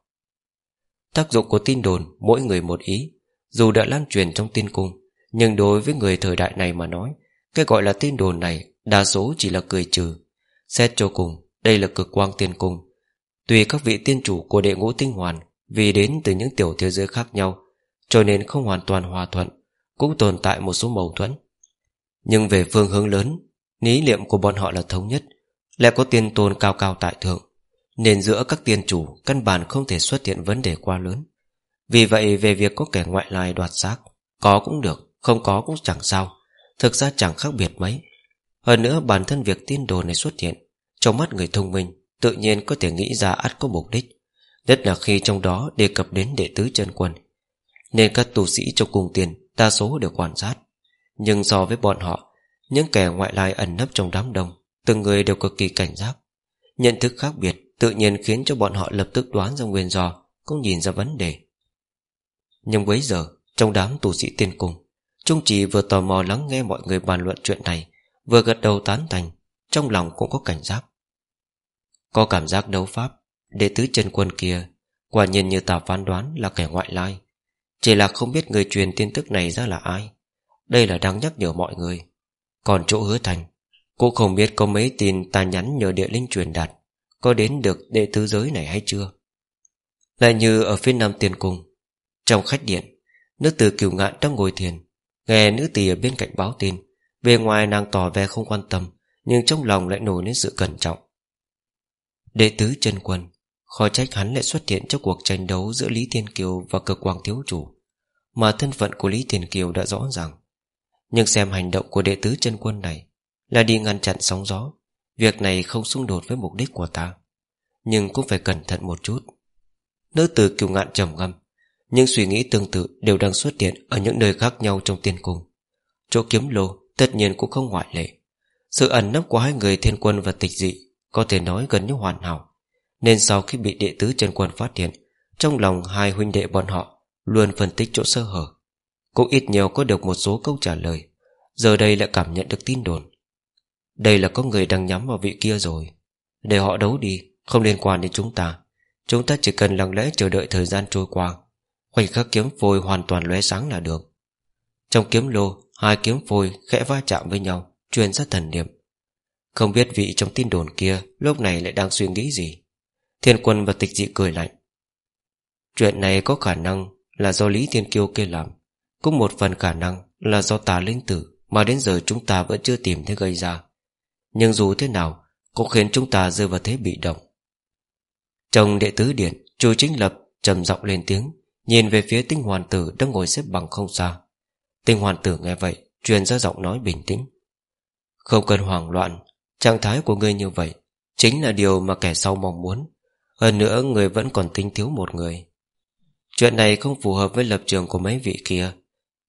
S1: Tác dụng của tin đồn, Mỗi người một ý. Dù đã lan truyền trong tin cung, Nhưng đối với người thời đại này mà nói, Cái gọi là tin đồn này Đa số chỉ là cười trừ. Xét cho cùng, Đây là cực quang tiên cung. Tùy các vị tiên chủ của đệ ngũ tinh hoàn Vì đến từ những tiểu thế giới khác nhau, Cho nên không hoàn toàn hòa thuận, Cũng tồn tại một số mâu thuẫn. Nhưng về phương hướng lớn Ní niệm của bọn họ là thống nhất, Lại có tiên tôn cao cao tại thượng. Nên giữa các tiên chủ Căn bản không thể xuất hiện vấn đề quá lớn. Vì vậy, về việc có kẻ ngoại lai đoạt xác, Có cũng được, Không có cũng chẳng sao. Thực ra chẳng khác biệt mấy. Hơn nữa, bản thân việc tin đồ này xuất hiện, Trong mắt người thông minh, Tự nhiên có thể nghĩ ra ắt có mục đích, Nhất là khi trong đó đề cập đến đệ tứ chân quân. Nên các tù sĩ trong cung tiền Đa số đều quan sát. Nhưng so với bọn họ, Những kẻ ngoại lai ẩn nấp trong đám đông, Từng người đều cực kỳ cảnh giác. Nhận thức khác biệt Tự nhiên khiến cho bọn họ lập tức đoán ra nguyên do, Cũng nhìn ra vấn đề. Nhưng bấy giờ, Trong đám tù sĩ tiên cung, Trung chỉ vừa tò mò lắng nghe mọi người bàn luận chuyện này, Vừa gật đầu tán thành, Trong lòng cũng có cảnh giác. Có cảm giác đấu pháp, Đệ tứ chân quân kia, Quả nhiên như ta phán đoán là kẻ ngoại lai. Chỉ là không biết người truyền tin tức này ra là ai. Đây là đang nhắc nhở mọi người. Còn chỗ hứa thành, Cũng không biết có mấy tin ta nhắn nhờ địa linh truyền đạt. Có đến được đệ tứ giới này hay chưa? Lại như ở phía nam tiền cung, Trong khách điện, Nữ tử cửu ngạn đang ngồi thiền, Nghe nữ tỳ ở bên cạnh báo tin. Về ngoài nàng tỏ vẻ không quan tâm, Nhưng trong lòng lại nổi lên sự cẩn trọng. Đệ tứ chân quân Khó trách hắn lại xuất hiện trong cuộc tranh đấu Giữa Lý Thiên Kiều và cực quang thiếu chủ, Mà thân phận của Lý Thiên Kiều đã rõ ràng. Nhưng xem hành động của đệ tứ chân quân này Là đi ngăn chặn sóng gió Việc này không xung đột với mục đích của ta, Nhưng cũng phải cẩn thận một chút. Nữ tử kiều ngạn trầm ngâm, những suy nghĩ tương tự đều đang xuất hiện Ở những nơi khác nhau trong tiên cung. Chỗ kiếm lô tất nhiên cũng không ngoại lệ. Sự ẩn nấp của hai người thiên quân và tịch dị Có thể nói gần như hoàn hảo, Nên sau khi bị đệ tứ chân quân phát hiện, Trong lòng hai huynh đệ bọn họ Luôn phân tích chỗ sơ hở. Cũng ít nhiều có được một số câu trả lời, Giờ đây lại cảm nhận được tin đồn. Đây là có người đang nhắm vào vị kia rồi. Để họ đấu đi, Không liên quan đến chúng ta. Chúng ta chỉ cần lặng lẽ chờ đợi thời gian trôi qua. Khoảnh khắc kiếm phôi hoàn toàn lóe sáng là được. Trong kiếm lô, Hai kiếm phôi khẽ va chạm với nhau, Truyền ra thần niệm. Không biết vị trong tin đồn kia Lúc này lại đang suy nghĩ gì. Thiên quân và tịch dị cười lạnh. Chuyện này có khả năng Là do Lý Thiên Kiêu kia làm. Cũng một phần khả năng là do tà linh tử Mà đến giờ chúng ta vẫn chưa tìm thấy gây ra. Nhưng dù thế nào, Cũng khiến chúng ta rơi vào thế bị động. Trong đệ tứ điện, Chu chính lập trầm giọng lên tiếng, Nhìn về phía tinh hoàn tử đang ngồi xếp bằng không xa. Tinh hoàn tử nghe vậy, Truyền ra giọng nói bình tĩnh. Không cần hoảng loạn, Trạng thái của ngươi như vậy Chính là điều mà kẻ sau mong muốn. Hơn nữa, người vẫn còn tinh thiếu một người. Chuyện này không phù hợp với lập trường của mấy vị kia.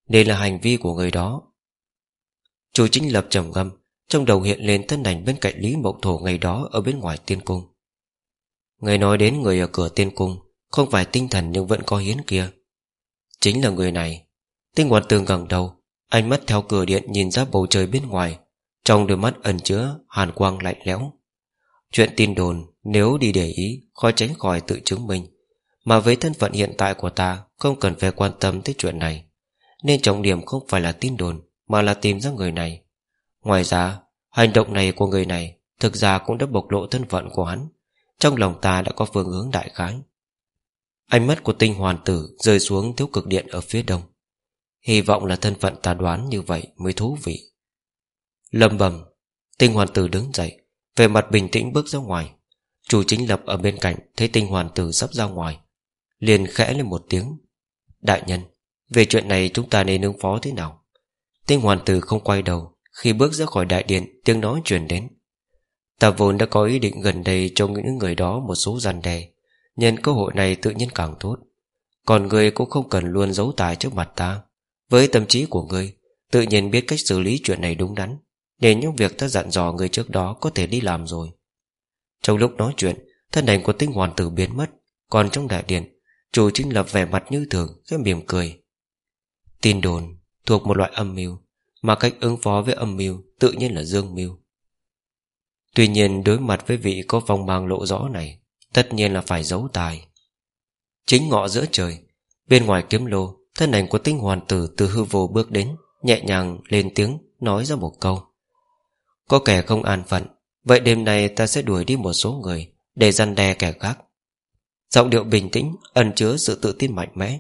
S1: Đây là hành vi của người đó. Chủ chính lập trầm ngâm trong đầu hiện lên thân ảnh bên cạnh Lý Mộng Thổ ngày đó Ở bên ngoài tiên cung. Người nói đến người ở cửa tiên cung, Không phải tinh thần nhưng vẫn có hiến kia. Chính là người này. Tinh hoàn tường gần đầu, Ánh mắt theo cửa điện nhìn ra bầu trời bên ngoài, Trong đôi mắt ẩn chứa hàn quang lạnh lẽo. Chuyện tin đồn, Nếu đi để ý, Khó tránh khỏi tự chứng minh. Mà với thân phận hiện tại của ta, Không cần phải quan tâm tới chuyện này. Nên trọng điểm không phải là tin đồn, Mà là tìm ra người này. Ngoài ra, Hành động này của người này Thực ra cũng đã bộc lộ thân phận của hắn. Trong lòng ta đã có phương hướng đại khái. Ánh mắt của tinh hoàn tử Rơi xuống thiếu cực điện ở phía đông. Hy vọng là thân phận ta đoán như vậy Mới thú vị. Lâm bầm, Tinh hoàn tử đứng dậy Về mặt bình tĩnh bước ra ngoài. Chủ chính lập ở bên cạnh Thấy tinh hoàn tử sắp ra ngoài, Liền khẽ lên một tiếng. Đại nhân, Về chuyện này chúng ta nên ứng phó thế nào? Tinh hoàn tử không quay đầu khi bước ra khỏi đại điện Tiếng nói truyền đến. Ta vốn đã có ý định gần đây Cho những người đó một số gian đề, Nhân cơ hội này tự nhiên càng tốt. Còn người cũng không cần luôn giấu tài trước mặt ta. Với tâm trí của người, Tự nhiên biết cách xử lý chuyện này đúng đắn Nên những việc ta dặn dò người trước đó Có thể đi làm rồi. Trong lúc nói chuyện Thân ảnh của tinh hoàn tử biến mất Còn trong đại điện Chủ chính lập vẻ mặt như thường Cái mỉm cười. Tin đồn thuộc một loại âm mưu mà cách ứng phó với âm mưu Tự nhiên là dương mưu Tuy nhiên, đối mặt với vị có vòng mang lộ rõ này, Tất nhiên là phải giấu tài Chính ngọ giữa trời, Bên ngoài kiếm lô, Thân ảnh của tinh hoàn tử từ hư vô bước đến, Nhẹ nhàng lên tiếng Nói ra một câu. Có kẻ không an phận, Vậy đêm nay ta sẽ đuổi đi một số người Để răn đe kẻ khác. Giọng điệu bình tĩnh, Ẩn chứa sự tự tin mạnh mẽ.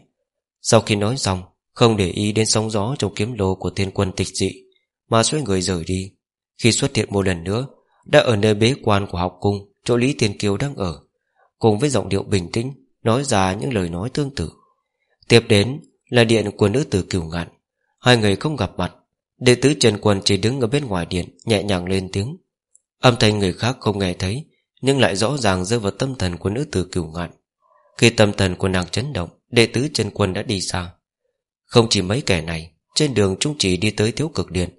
S1: Sau khi nói xong không để ý đến sóng gió trong kiếm lô của thiên quân tịch dị, Mà xoay người rời đi. Khi xuất hiện một lần nữa, Đã ở nơi bế quan của học cung, Chỗ Lý Thiên Kiều đang ở, Cùng với giọng điệu bình tĩnh, Nói ra những lời nói tương tự. Tiếp đến là điện của nữ tử kiều ngạn. Hai người không gặp mặt, Đệ tứ Trần Quân chỉ đứng ở bên ngoài điện, Nhẹ nhàng lên tiếng. Âm thanh người khác không nghe thấy, Nhưng lại rõ ràng rơi vào tâm thần của nữ tử kiều ngạn. Khi tâm thần của nàng chấn động, Đệ tứ Trần Quân đã đi xa. Không chỉ mấy kẻ này, Trên đường trung chỉ đi tới thiếu cực điện.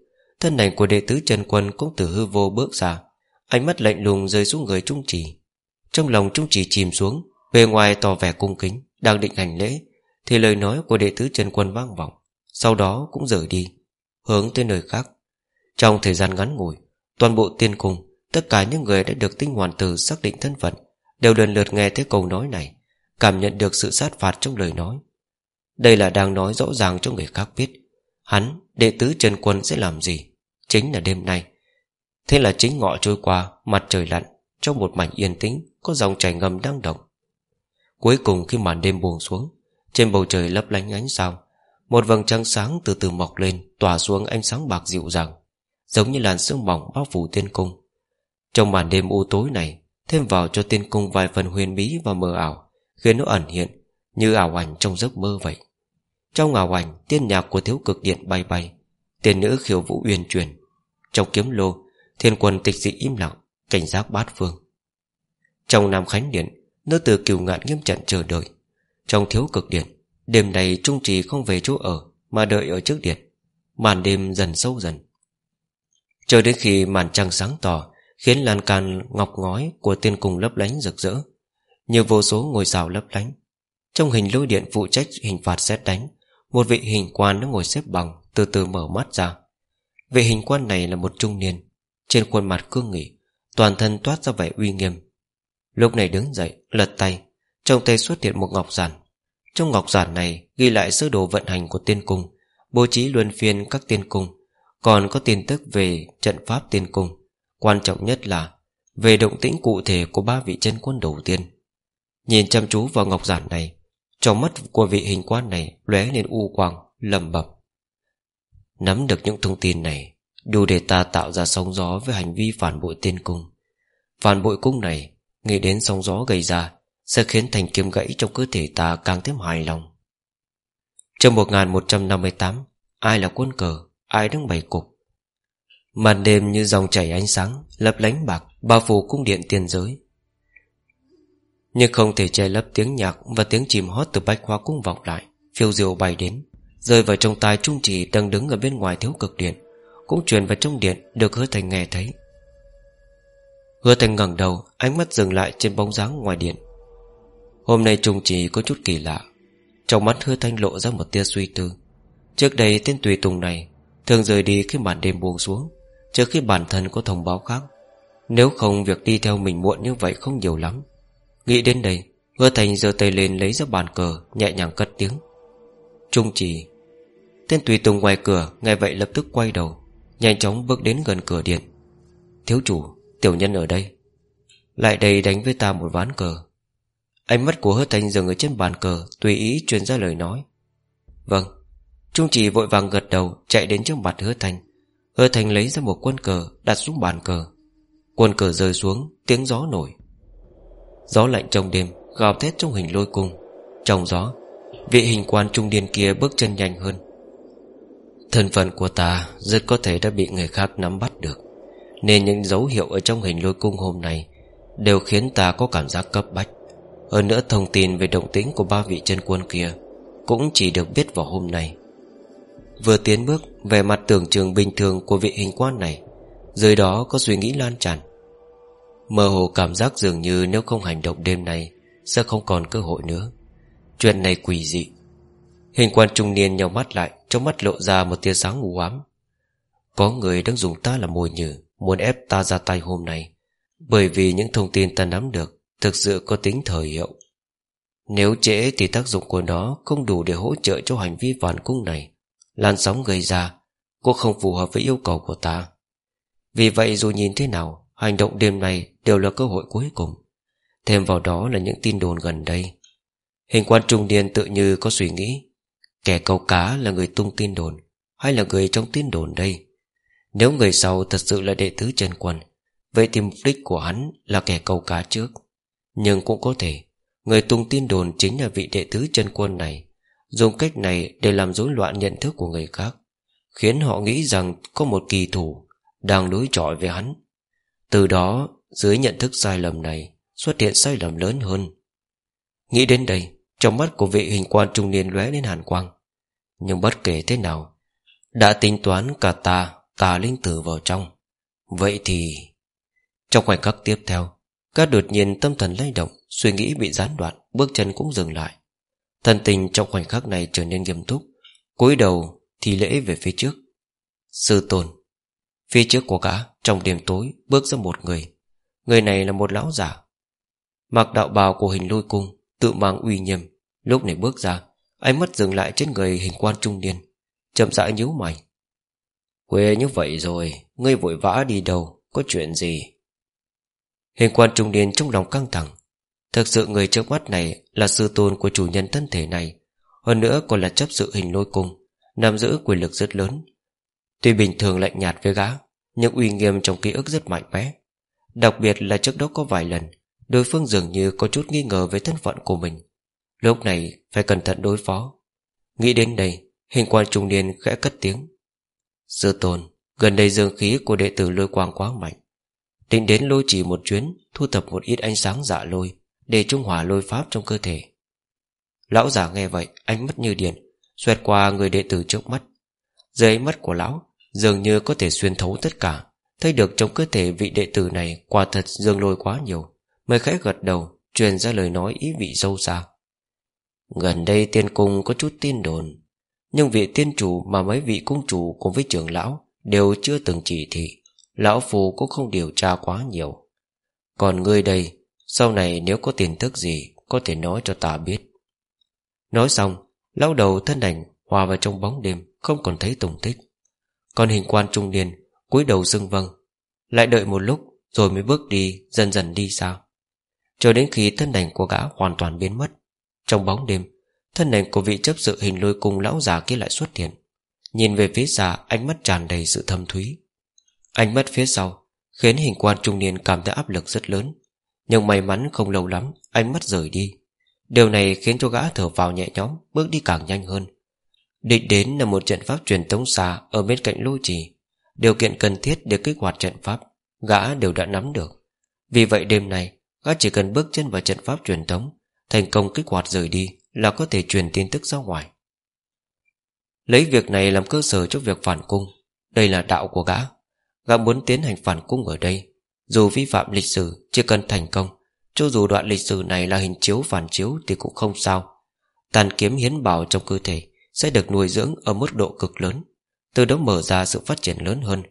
S1: Thân ảnh của đệ tứ Trần Quân cũng từ hư vô bước ra. Ánh mắt lạnh lùng rơi xuống người trung chỉ. Trong lòng trung chỉ chìm xuống, Bề ngoài tỏ vẻ cung kính, Đang định hành lễ, Thì lời nói của đệ tứ Trần Quân vang vọng, Sau đó cũng rời đi, Hướng tới nơi khác. Trong thời gian ngắn ngủi, Toàn bộ tiên cung, Tất cả những người đã được tinh hoàn tử xác định thân phận, Đều lần lượt nghe thấy câu nói này, Cảm nhận được sự sát phạt trong lời nói. Đây là đang nói rõ ràng cho người khác biết. Hắn, đệ tứ Trần Quân sẽ làm gì? Chính là đêm nay. Thế là chính ngọ trôi qua Mặt trời lặn Trong một mảnh yên tĩnh Có dòng chảy ngầm đang động. Cuối cùng khi màn đêm buông xuống Trên bầu trời lấp lánh ánh sao Một vầng trăng sáng từ từ mọc lên Tỏa xuống ánh sáng bạc dịu dàng Giống như làn sương mỏng bao phủ tiên cung. Trong màn đêm u tối này Thêm vào cho tiên cung vài phần huyền bí và mờ ảo Khiến nó ẩn hiện Như ảo ảnh trong giấc mơ vậy. Trong ảo ảnh, tiên nhạc của thiếu cực điện bay bay. Tiên nữ khiêu vũ uyên chuyển Trong kiếm lô, Thiên quân tịch dị im lặng, Cảnh giác bát phương. Trong Nam Khánh Điện, Nữ tử kiều ngạn nghiêm trận chờ đợi. Trong thiếu cực điện, Đêm này trung trì không về chỗ ở, Mà đợi ở trước điện. Màn đêm dần sâu dần. Chờ đến khi màn trăng sáng tỏ, Khiến lan can ngọc ngói Của tiên cung lấp lánh rực rỡ. Như vô số ngôi sao lấp lánh. Trong hình lôi điện phụ trách hình phạt xét đánh một vị hình quan đã ngồi xếp bằng Từ từ mở mắt ra. Vị hình quan này là một trung niên Trên khuôn mặt cương nghị Toàn thân toát ra vẻ uy nghiêm. Lúc này đứng dậy, lật tay Trong tay xuất hiện một ngọc giản. Trong ngọc giản này ghi lại sơ đồ vận hành của tiên cung Bố trí luân phiên các tiên cung Còn có tin tức về trận pháp tiên cung. Quan trọng nhất là Về động tĩnh cụ thể của ba vị chân quân đầu tiên. Nhìn chăm chú vào ngọc giản này trong mắt của vị hình quan này lóe lên u quang, lầm bập Nắm được những thông tin này Đủ để ta tạo ra sóng gió Với hành vi phản bội tiên cung. Phản bội cung này Nghĩ đến sóng gió gây ra Sẽ khiến thành kiếm gãy trong cơ thể ta càng thêm hài lòng. Trong 1158 Ai là quân cờ Ai đứng bày cục? Màn đêm như dòng chảy ánh sáng Lấp lánh bạc Bao phủ cung điện tiền giới. Nhưng không thể che lấp tiếng nhạc Và tiếng chìm hót từ bách khoa cung vọng lại. Phiêu diều bay đến, Rơi vào trong tai trung trì đang đứng ở bên ngoài thiếu cực điện. Cũng truyền vào trong điện, Được hứa thành nghe thấy. Hứa thành ngẩng đầu, Ánh mắt dừng lại trên bóng dáng ngoài điện. Hôm nay trung trì có chút kỳ lạ. Trong mắt hứa thanh lộ ra một tia suy tư. Trước đây, tên tùy tùng này Thường rời đi khi màn đêm buông xuống, Trước khi bản thân có thông báo khác. Nếu không, việc đi theo mình muộn như vậy không nhiều lắm. Nghĩ đến đây Hứa thành giơ tay lên lấy ra bàn cờ Nhẹ nhàng cất tiếng. Trung trì. Tên tùy tùng ngoài cửa Nghe vậy lập tức quay đầu Nhanh chóng bước đến gần cửa điện. Thiếu chủ, tiểu nhân ở đây. Lại đây đánh với ta một ván cờ. Ánh mắt của hứa thành dừng ở trên bàn cờ Tùy ý truyền ra lời nói. Vâng. Trung trì vội vàng gật đầu Chạy đến trước mặt hứa thành. Hứa thành lấy ra một quân cờ Đặt xuống bàn cờ. Quân cờ rơi xuống tiếng gió nổi. Gió lạnh trong đêm Gào thét trong hình lôi cung. Trong gió, Vị hình quan trung niên kia bước chân nhanh hơn. Thân phận của ta Rất có thể đã bị người khác nắm bắt được, Nên những dấu hiệu ở trong hình lôi cung hôm nay Đều khiến ta có cảm giác cấp bách. Hơn nữa thông tin về động tĩnh của ba vị chân quân kia Cũng chỉ được biết vào hôm nay. Vừa tiến bước Về mặt tưởng trường bình thường của vị hình quan này, Dưới đó có suy nghĩ lan tràn. Mơ hồ cảm giác dường như Nếu không hành động đêm nay, Sẽ không còn cơ hội nữa. Chuyện này quỷ dị. Hình quan trung niên nhau mắt lại, Trong mắt lộ ra một tia sáng u ám. Có người đang dùng ta làm mồi nhử, Muốn ép ta ra tay hôm nay. Bởi vì những thông tin ta nắm được, Thực sự có tính thời hiệu. Nếu trễ thì tác dụng của nó Không đủ để hỗ trợ cho hành vi phản cung này. Làn sóng gây ra, Cũng không phù hợp với yêu cầu của ta. Vì vậy dù nhìn thế nào, Hành động đêm nay đều là cơ hội cuối cùng. Thêm vào đó là những tin đồn gần đây. Hình quan trung niên tự như có suy nghĩ, Kẻ câu cá là người tung tin đồn Hay là người trong tin đồn đây? Nếu người sau thật sự là đệ tứ chân quân, Vậy thì mục đích của hắn Là kẻ câu cá trước. Nhưng cũng có thể, Người tung tin đồn chính là vị đệ tứ chân quân này, Dùng cách này để làm rối loạn nhận thức của người khác, Khiến họ nghĩ rằng Có một kỳ thủ Đang đối chọi với hắn. Từ đó dưới nhận thức sai lầm này, Xuất hiện sai lầm lớn hơn. Nghĩ đến đây, trong mắt của vị hình quan trung niên lóe lên hàn quang. Nhưng bất kể thế nào, Đã tính toán cả ta Tà linh tử vào trong. Vậy thì, Trong khoảnh khắc tiếp theo, Các đột nhiên tâm thần lay động, Suy nghĩ bị gián đoạn, Bước chân cũng dừng lại. Thần tình trong khoảnh khắc này trở nên nghiêm túc, cúi đầu thì lễ về phía trước. Sư tôn, Phía trước của gã, Trong đêm tối, bước ra một người. Người này là một lão giả Mặc đạo bào của hình lôi cung, Tự mang uy nghiêm. Lúc này bước ra, Ánh mắt dừng lại trên người hình quan trung niên, Chậm rãi nhíu mày. Quê như vậy rồi, Ngươi vội vã đi đâu, Có chuyện gì? Hình quan trung niên trong lòng căng thẳng. Thực sự người trước mắt này Là sư tôn của chủ nhân thân thể này, Hơn nữa còn là chấp sự hình lôi cung, Nắm giữ quyền lực rất lớn. Tuy bình thường lạnh nhạt với gã, Nhưng uy nghiêm trong ký ức rất mạnh mẽ. Đặc biệt là trước đó có vài lần, Đối phương dường như có chút nghi ngờ về thân phận của mình. Lúc này, phải cẩn thận đối phó. Nghĩ đến đây, Hình quan trung niên khẽ cất tiếng. Sư tôn, Gần đây dương khí của đệ tử lôi quang quá mạnh. Định đến lôi chỉ một chuyến, Thu thập một ít ánh sáng dạ lôi, Để trung hòa lôi pháp trong cơ thể. Lão giả nghe vậy, Ánh mắt như điện, Xoẹt qua người đệ tử trước mắt. Dưới ánh mắt của lão, Dường như có thể xuyên thấu tất cả. Thấy được trong cơ thể vị đệ tử này Quả thật dương lôi quá nhiều, Mới khẽ gật đầu, Truyền ra lời nói ý vị sâu xa. Gần đây tiên cung có chút tin đồn, Nhưng vị tiên chủ mà mấy vị cung chủ cùng với trưởng lão Đều chưa từng chỉ thị, Lão Phù cũng không điều tra quá nhiều. Còn ngươi đây, Sau này nếu có tiền thức gì, Có thể nói cho ta biết. Nói xong, Lão đầu thân đành hòa vào trong bóng đêm, Không còn thấy tùng tích. Còn hình quan trung niên cúi đầu xưng vâng. Lại đợi một lúc Rồi mới bước đi, dần dần đi xa. Cho đến khi thân đành của gã hoàn toàn biến mất. Trong bóng đêm, Thân ảnh của vị chấp sự hình lôi cung lão già kia lại xuất hiện. Nhìn về phía xa, Ánh mắt tràn đầy sự thâm thúy. Ánh mắt phía sau Khiến hình quan trung niên cảm thấy áp lực rất lớn. Nhưng may mắn không lâu lắm, Ánh mắt rời đi. Điều này khiến cho gã thở vào nhẹ nhõm, Bước đi càng nhanh hơn. Định đến là một trận pháp truyền tống xa Ở bên cạnh lôi trì. Điều kiện cần thiết để kích hoạt trận pháp, Gã đều đã nắm được. Vì vậy đêm nay, Gã chỉ cần bước chân vào trận pháp truyền thống, Thành công kích hoạt rời đi Là có thể truyền tin tức ra ngoài. Lấy việc này làm cơ sở cho việc phản cung. Đây là đạo của gã. Gã muốn tiến hành phản cung ở đây. Dù vi phạm lịch sử Chỉ cần thành công, Cho dù đoạn lịch sử này là hình chiếu phản chiếu Thì cũng không sao. Tàn kiếm hiến bảo trong cơ thể Sẽ được nuôi dưỡng ở mức độ cực lớn. Từ đó mở ra sự phát triển lớn hơn.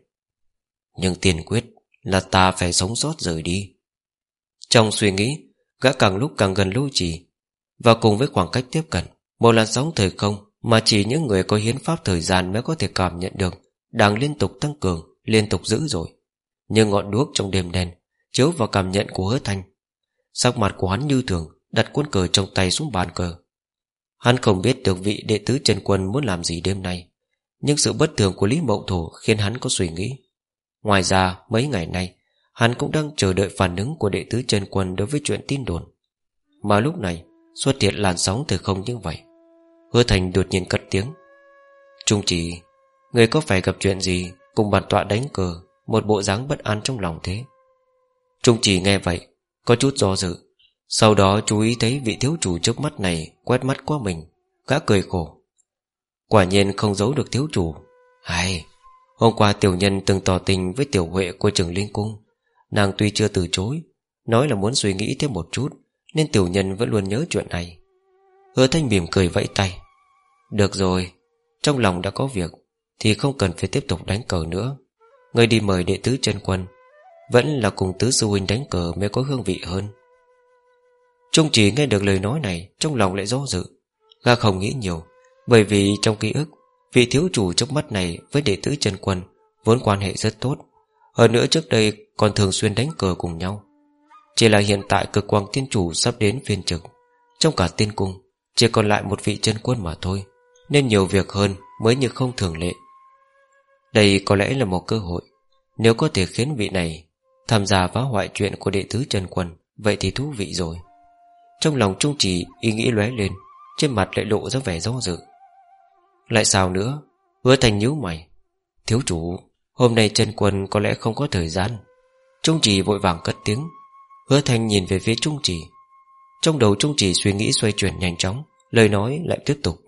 S1: Nhưng tiền quyết Là ta phải sống sót rời đi. Trong suy nghĩ, Gã càng lúc càng gần lưu trì. Và cùng với khoảng cách tiếp cận, Một làn sóng thời không Mà chỉ những người có hiến pháp thời gian Mới có thể cảm nhận được Đang liên tục tăng cường, Liên tục giữ rồi. Như ngọn đuốc trong đêm đen Chiếu vào cảm nhận của hứa thanh. Sắc mặt của hắn như thường, Đặt quân cờ trong tay xuống bàn cờ. Hắn không biết được vị đệ tứ Trần Quân muốn làm gì đêm nay. Nhưng sự bất thường của Lý Mậu Thổ Khiến hắn có suy nghĩ. Ngoài ra, mấy ngày nay, Hắn cũng đang chờ đợi phản ứng của đệ tứ Trần Quân Đối với chuyện tin đồn. Mà lúc này, xuất hiện làn sóng từ không như vậy. Hứa Thành đột nhiên cất tiếng. Trung chỉ Người có phải gặp chuyện gì Cùng bản tọa đánh cờ, Một bộ dáng bất an trong lòng thế? Trung chỉ nghe vậy, Có chút do dự. Sau đó chú ý thấy vị thiếu chủ trước mắt này Quét mắt qua mình, Gã cười khổ. Quả nhiên không giấu được thiếu chủ. Hay, Hôm qua tiểu nhân từng tỏ tình với tiểu huệ của trường Linh Cung. Nàng tuy chưa từ chối, Nói là muốn suy nghĩ thêm một chút, Nên tiểu nhân vẫn luôn nhớ chuyện này. Hứa thanh mỉm cười vẫy tay. Được rồi, Trong lòng đã có việc, thì không cần phải tiếp tục đánh cờ nữa. Người đi mời đệ tứ chân quân, Vẫn là cùng tứ sư huynh đánh cờ Mới có hương vị hơn. Trung chỉ nghe được lời nói này, Trong lòng lại do dự. Gà không nghĩ nhiều. Bởi vì trong ký ức, Vị thiếu chủ trước mắt này với đệ tử chân quân Vốn quan hệ rất tốt. Hơn nữa trước đây còn thường xuyên đánh cờ cùng nhau. Chỉ là hiện tại cực quang tiên chủ sắp đến phiên trực. Trong cả tiên cung, Chỉ còn lại một vị chân quân mà thôi, Nên nhiều việc hơn mới như không thường lệ. Đây có lẽ là một cơ hội. Nếu có thể khiến vị này Tham gia phá hoại chuyện của đệ tứ Trần Quân, Vậy thì thú vị rồi. Trong lòng Trung Chỉ ý nghĩ lóe lên, Trên mặt lại lộ ra vẻ do dự. Lại sao nữa? Hứa thành nhíu mày. Thiếu chủ, Hôm nay Trần Quân có lẽ không có thời gian. Trung Chỉ vội vàng cất tiếng. Hứa thành nhìn về phía Trung Chỉ Trong đầu Trung Chỉ suy nghĩ xoay chuyển nhanh chóng, Lời nói lại tiếp tục.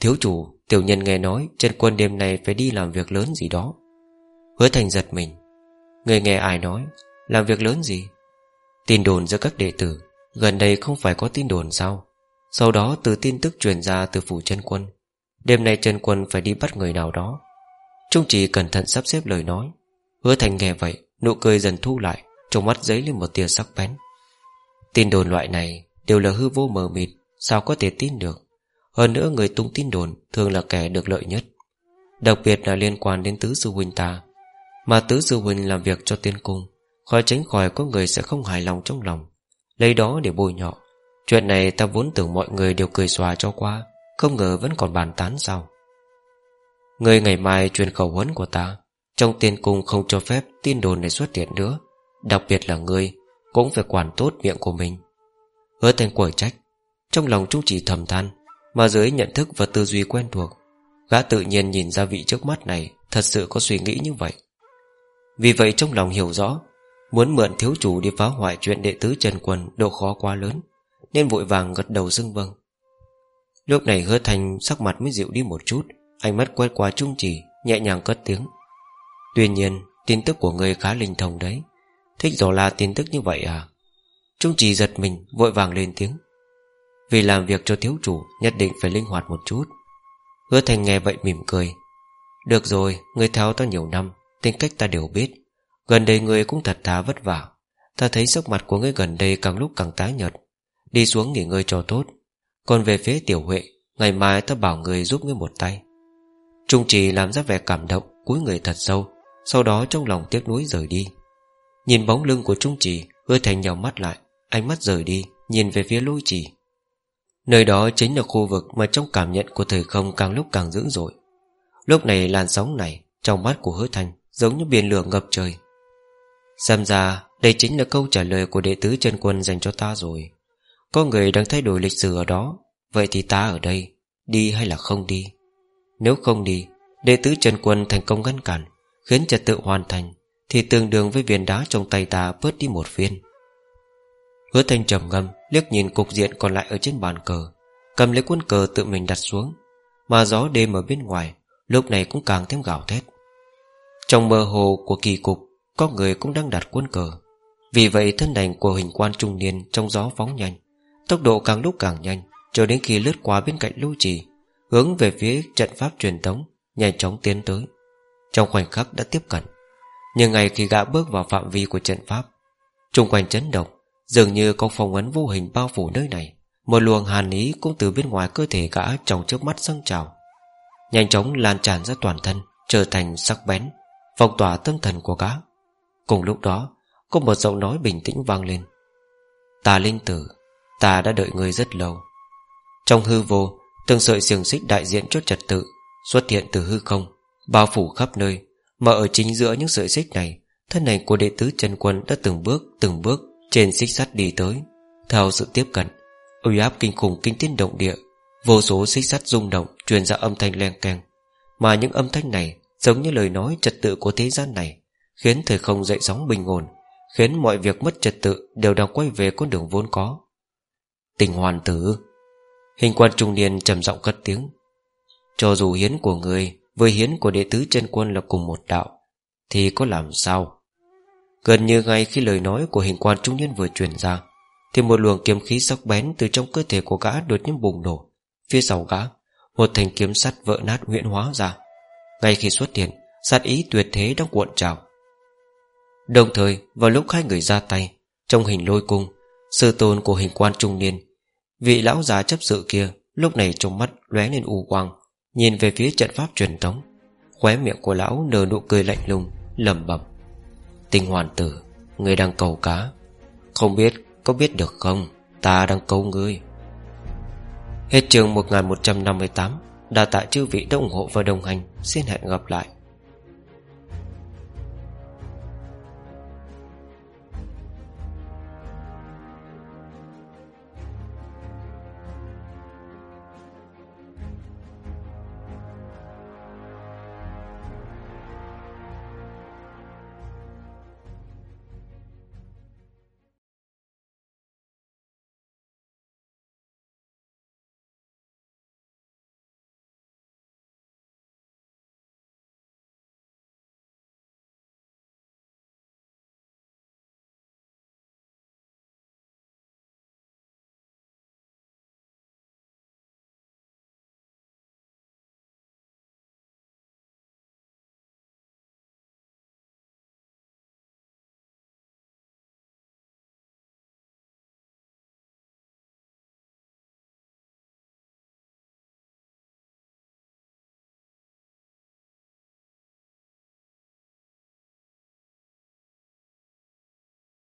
S1: Thiếu chủ, Tiểu nhân nghe nói Trần quân đêm nay phải đi làm việc lớn gì đó. Hứa thành giật mình. Người nghe ai nói? Làm việc lớn gì? Tin đồn giữa các đệ tử, Gần đây không phải có tin đồn sao? Sau đó từ tin tức truyền ra từ phủ chân quân Đêm nay Trần quân phải đi bắt người nào đó. Trung chỉ cẩn thận sắp xếp lời nói. Hứa thành nghe vậy, Nụ cười dần thu lại, Trong mắt giấy lên một tia sắc bén. Tin đồn loại này Đều là hư vô mờ mịt, Sao có thể tin được? Hơn nữa người tung tin đồn Thường là kẻ được lợi nhất. Đặc biệt là liên quan đến tứ sư huynh ta. Mà tứ sư huynh làm việc cho tiên cung Khỏi tránh khỏi có người sẽ không hài lòng trong lòng. Lấy đó để bôi nhọ. Chuyện này ta vốn tưởng mọi người đều cười xòa cho qua. Không ngờ vẫn còn bàn tán sao? Người ngày mai truyền khẩu huấn của ta, Trong tiên cung không cho phép tin đồn này xuất hiện nữa. Đặc biệt là người Cũng phải quản tốt miệng của mình. Hứa thành quở trách, Trong lòng chúng chỉ thầm than, mà dưới nhận thức và tư duy quen thuộc, Gã tự nhiên nhìn ra vị trước mắt này Thật sự có suy nghĩ như vậy. Vì vậy trong lòng hiểu rõ, Muốn mượn thiếu chủ đi phá hoại chuyện đệ tứ Trần quần Độ khó quá lớn, Nên vội vàng gật đầu dưng vâng. Lúc này hứa thành sắc mặt mới dịu đi một chút Ánh mắt quét qua trung chỉ Nhẹ nhàng cất tiếng. Tuy nhiên tin tức của người khá linh thông đấy. Thích dò la tin tức như vậy à? Trung chỉ giật mình vội vàng lên tiếng. Vì làm việc cho thiếu chủ Nhất định phải linh hoạt một chút. Hứa thành nghe vậy mỉm cười. Được rồi, người theo ta nhiều năm Tính cách ta đều biết. Gần đây người cũng thật thà vất vả. Ta thấy sắc mặt của người gần đây càng lúc càng tái nhợt. Đi xuống nghỉ ngơi cho tốt. Còn về phía tiểu huệ, Ngày mai ta bảo người giúp ngươi một tay. Trung trì làm ra vẻ cảm động, Cúi người thật sâu, Sau đó trong lòng tiếc nuối rời đi. Nhìn bóng lưng của Trung trì Hứa thành nhào mắt lại, Ánh mắt rời đi, Nhìn về phía lôi trì. Nơi đó chính là khu vực Mà trong cảm nhận của thời không càng lúc càng dữ dội. Lúc này làn sóng này, Trong mắt của hứa thành, Giống như biển lửa ngập trời. Xem ra, đây chính là câu trả lời của đệ tứ chân quân dành cho ta rồi. Có người đang thay đổi lịch sử ở đó. Vậy thì ta ở đây, Đi hay là không đi? Nếu không đi, Đệ tứ chân quân thành công ngăn cản, Khiến trật tự hoàn thành, Thì tương đương với viên đá trong tay ta bớt đi một viên. Hứa thanh trầm ngâm, Liếc nhìn cục diện còn lại ở trên bàn cờ. Cầm lấy quân cờ tự mình đặt xuống, Mà gió đêm ở bên ngoài, Lúc này cũng càng thêm gào thét. Trong mơ hồ của kỳ cục, Có người cũng đang đặt quân cờ. Vì vậy thân đành của hình quan trung niên Trong gió phóng nhanh Tốc độ càng lúc càng nhanh, Cho đến khi lướt qua bên cạnh lưu trì, Hướng về phía trận pháp truyền thống, Nhanh chóng tiến tới. Trong khoảnh khắc đã tiếp cận, Nhưng ngày khi gã bước vào phạm vi của trận pháp Trung quanh chấn động, Dường như có phong ấn vô hình bao phủ nơi này. Một luồng hàn ý cũng từ bên ngoài cơ thể gã Trong trước mắt dâng trào, Nhanh chóng lan tràn ra toàn thân, Trở thành sắc bén, Phong tỏa tâm thần của gã. Cùng lúc đó, Có một giọng nói bình tĩnh vang lên. Ta linh tử Ta đã đợi người rất lâu. Trong hư vô, Từng sợi xiềng xích đại diện cho trật tự Xuất hiện từ hư không, Bao phủ khắp nơi. Mà ở chính giữa những sợi xích này, Thân ảnh của đệ tứ chân quân đã từng bước Từng bước trên xích sắt đi tới. Theo sự tiếp cận, uy áp kinh khủng kinh tiên động địa, Vô số xích sắt rung động Truyền ra âm thanh len keng. Mà những âm thanh này giống như lời nói trật tự của thế gian này, Khiến thời không dậy sóng bình ổn, Khiến mọi việc mất trật tự Đều đang quay về con đường vốn có. Tình hoàn tử. Hình quan trung niên trầm giọng cất tiếng. Cho dù hiến của người Với hiến của đệ tứ chân quân là cùng một đạo, Thì có làm sao? Gần như ngay khi lời nói của hình quan trung niên vừa truyền ra, Thì một luồng kiếm khí sắc bén Từ trong cơ thể của gã đột nhiên bùng nổ. Phía sau gã, Một thành kiếm sắt vỡ nát huyện hóa ra. Ngay khi xuất hiện, Sát ý tuyệt thế đang cuộn trào. Đồng thời, vào lúc hai người ra tay, Trong hình lôi cung Sư tôn của hình quan trung niên. Vị lão già chấp sự kia Lúc này trong mắt lóe lên u quang, Nhìn về phía trận pháp truyền thống. Khóe miệng của lão nở nụ cười lạnh lùng, lẩm bẩm. Tinh hoàn tử, Người đang cầu cá. Không biết có biết được không? Ta đang cầu ngươi. Hết trường 1158 Đà tạ chư vị đã ủng hộ và đồng hành. Xin hẹn gặp lại.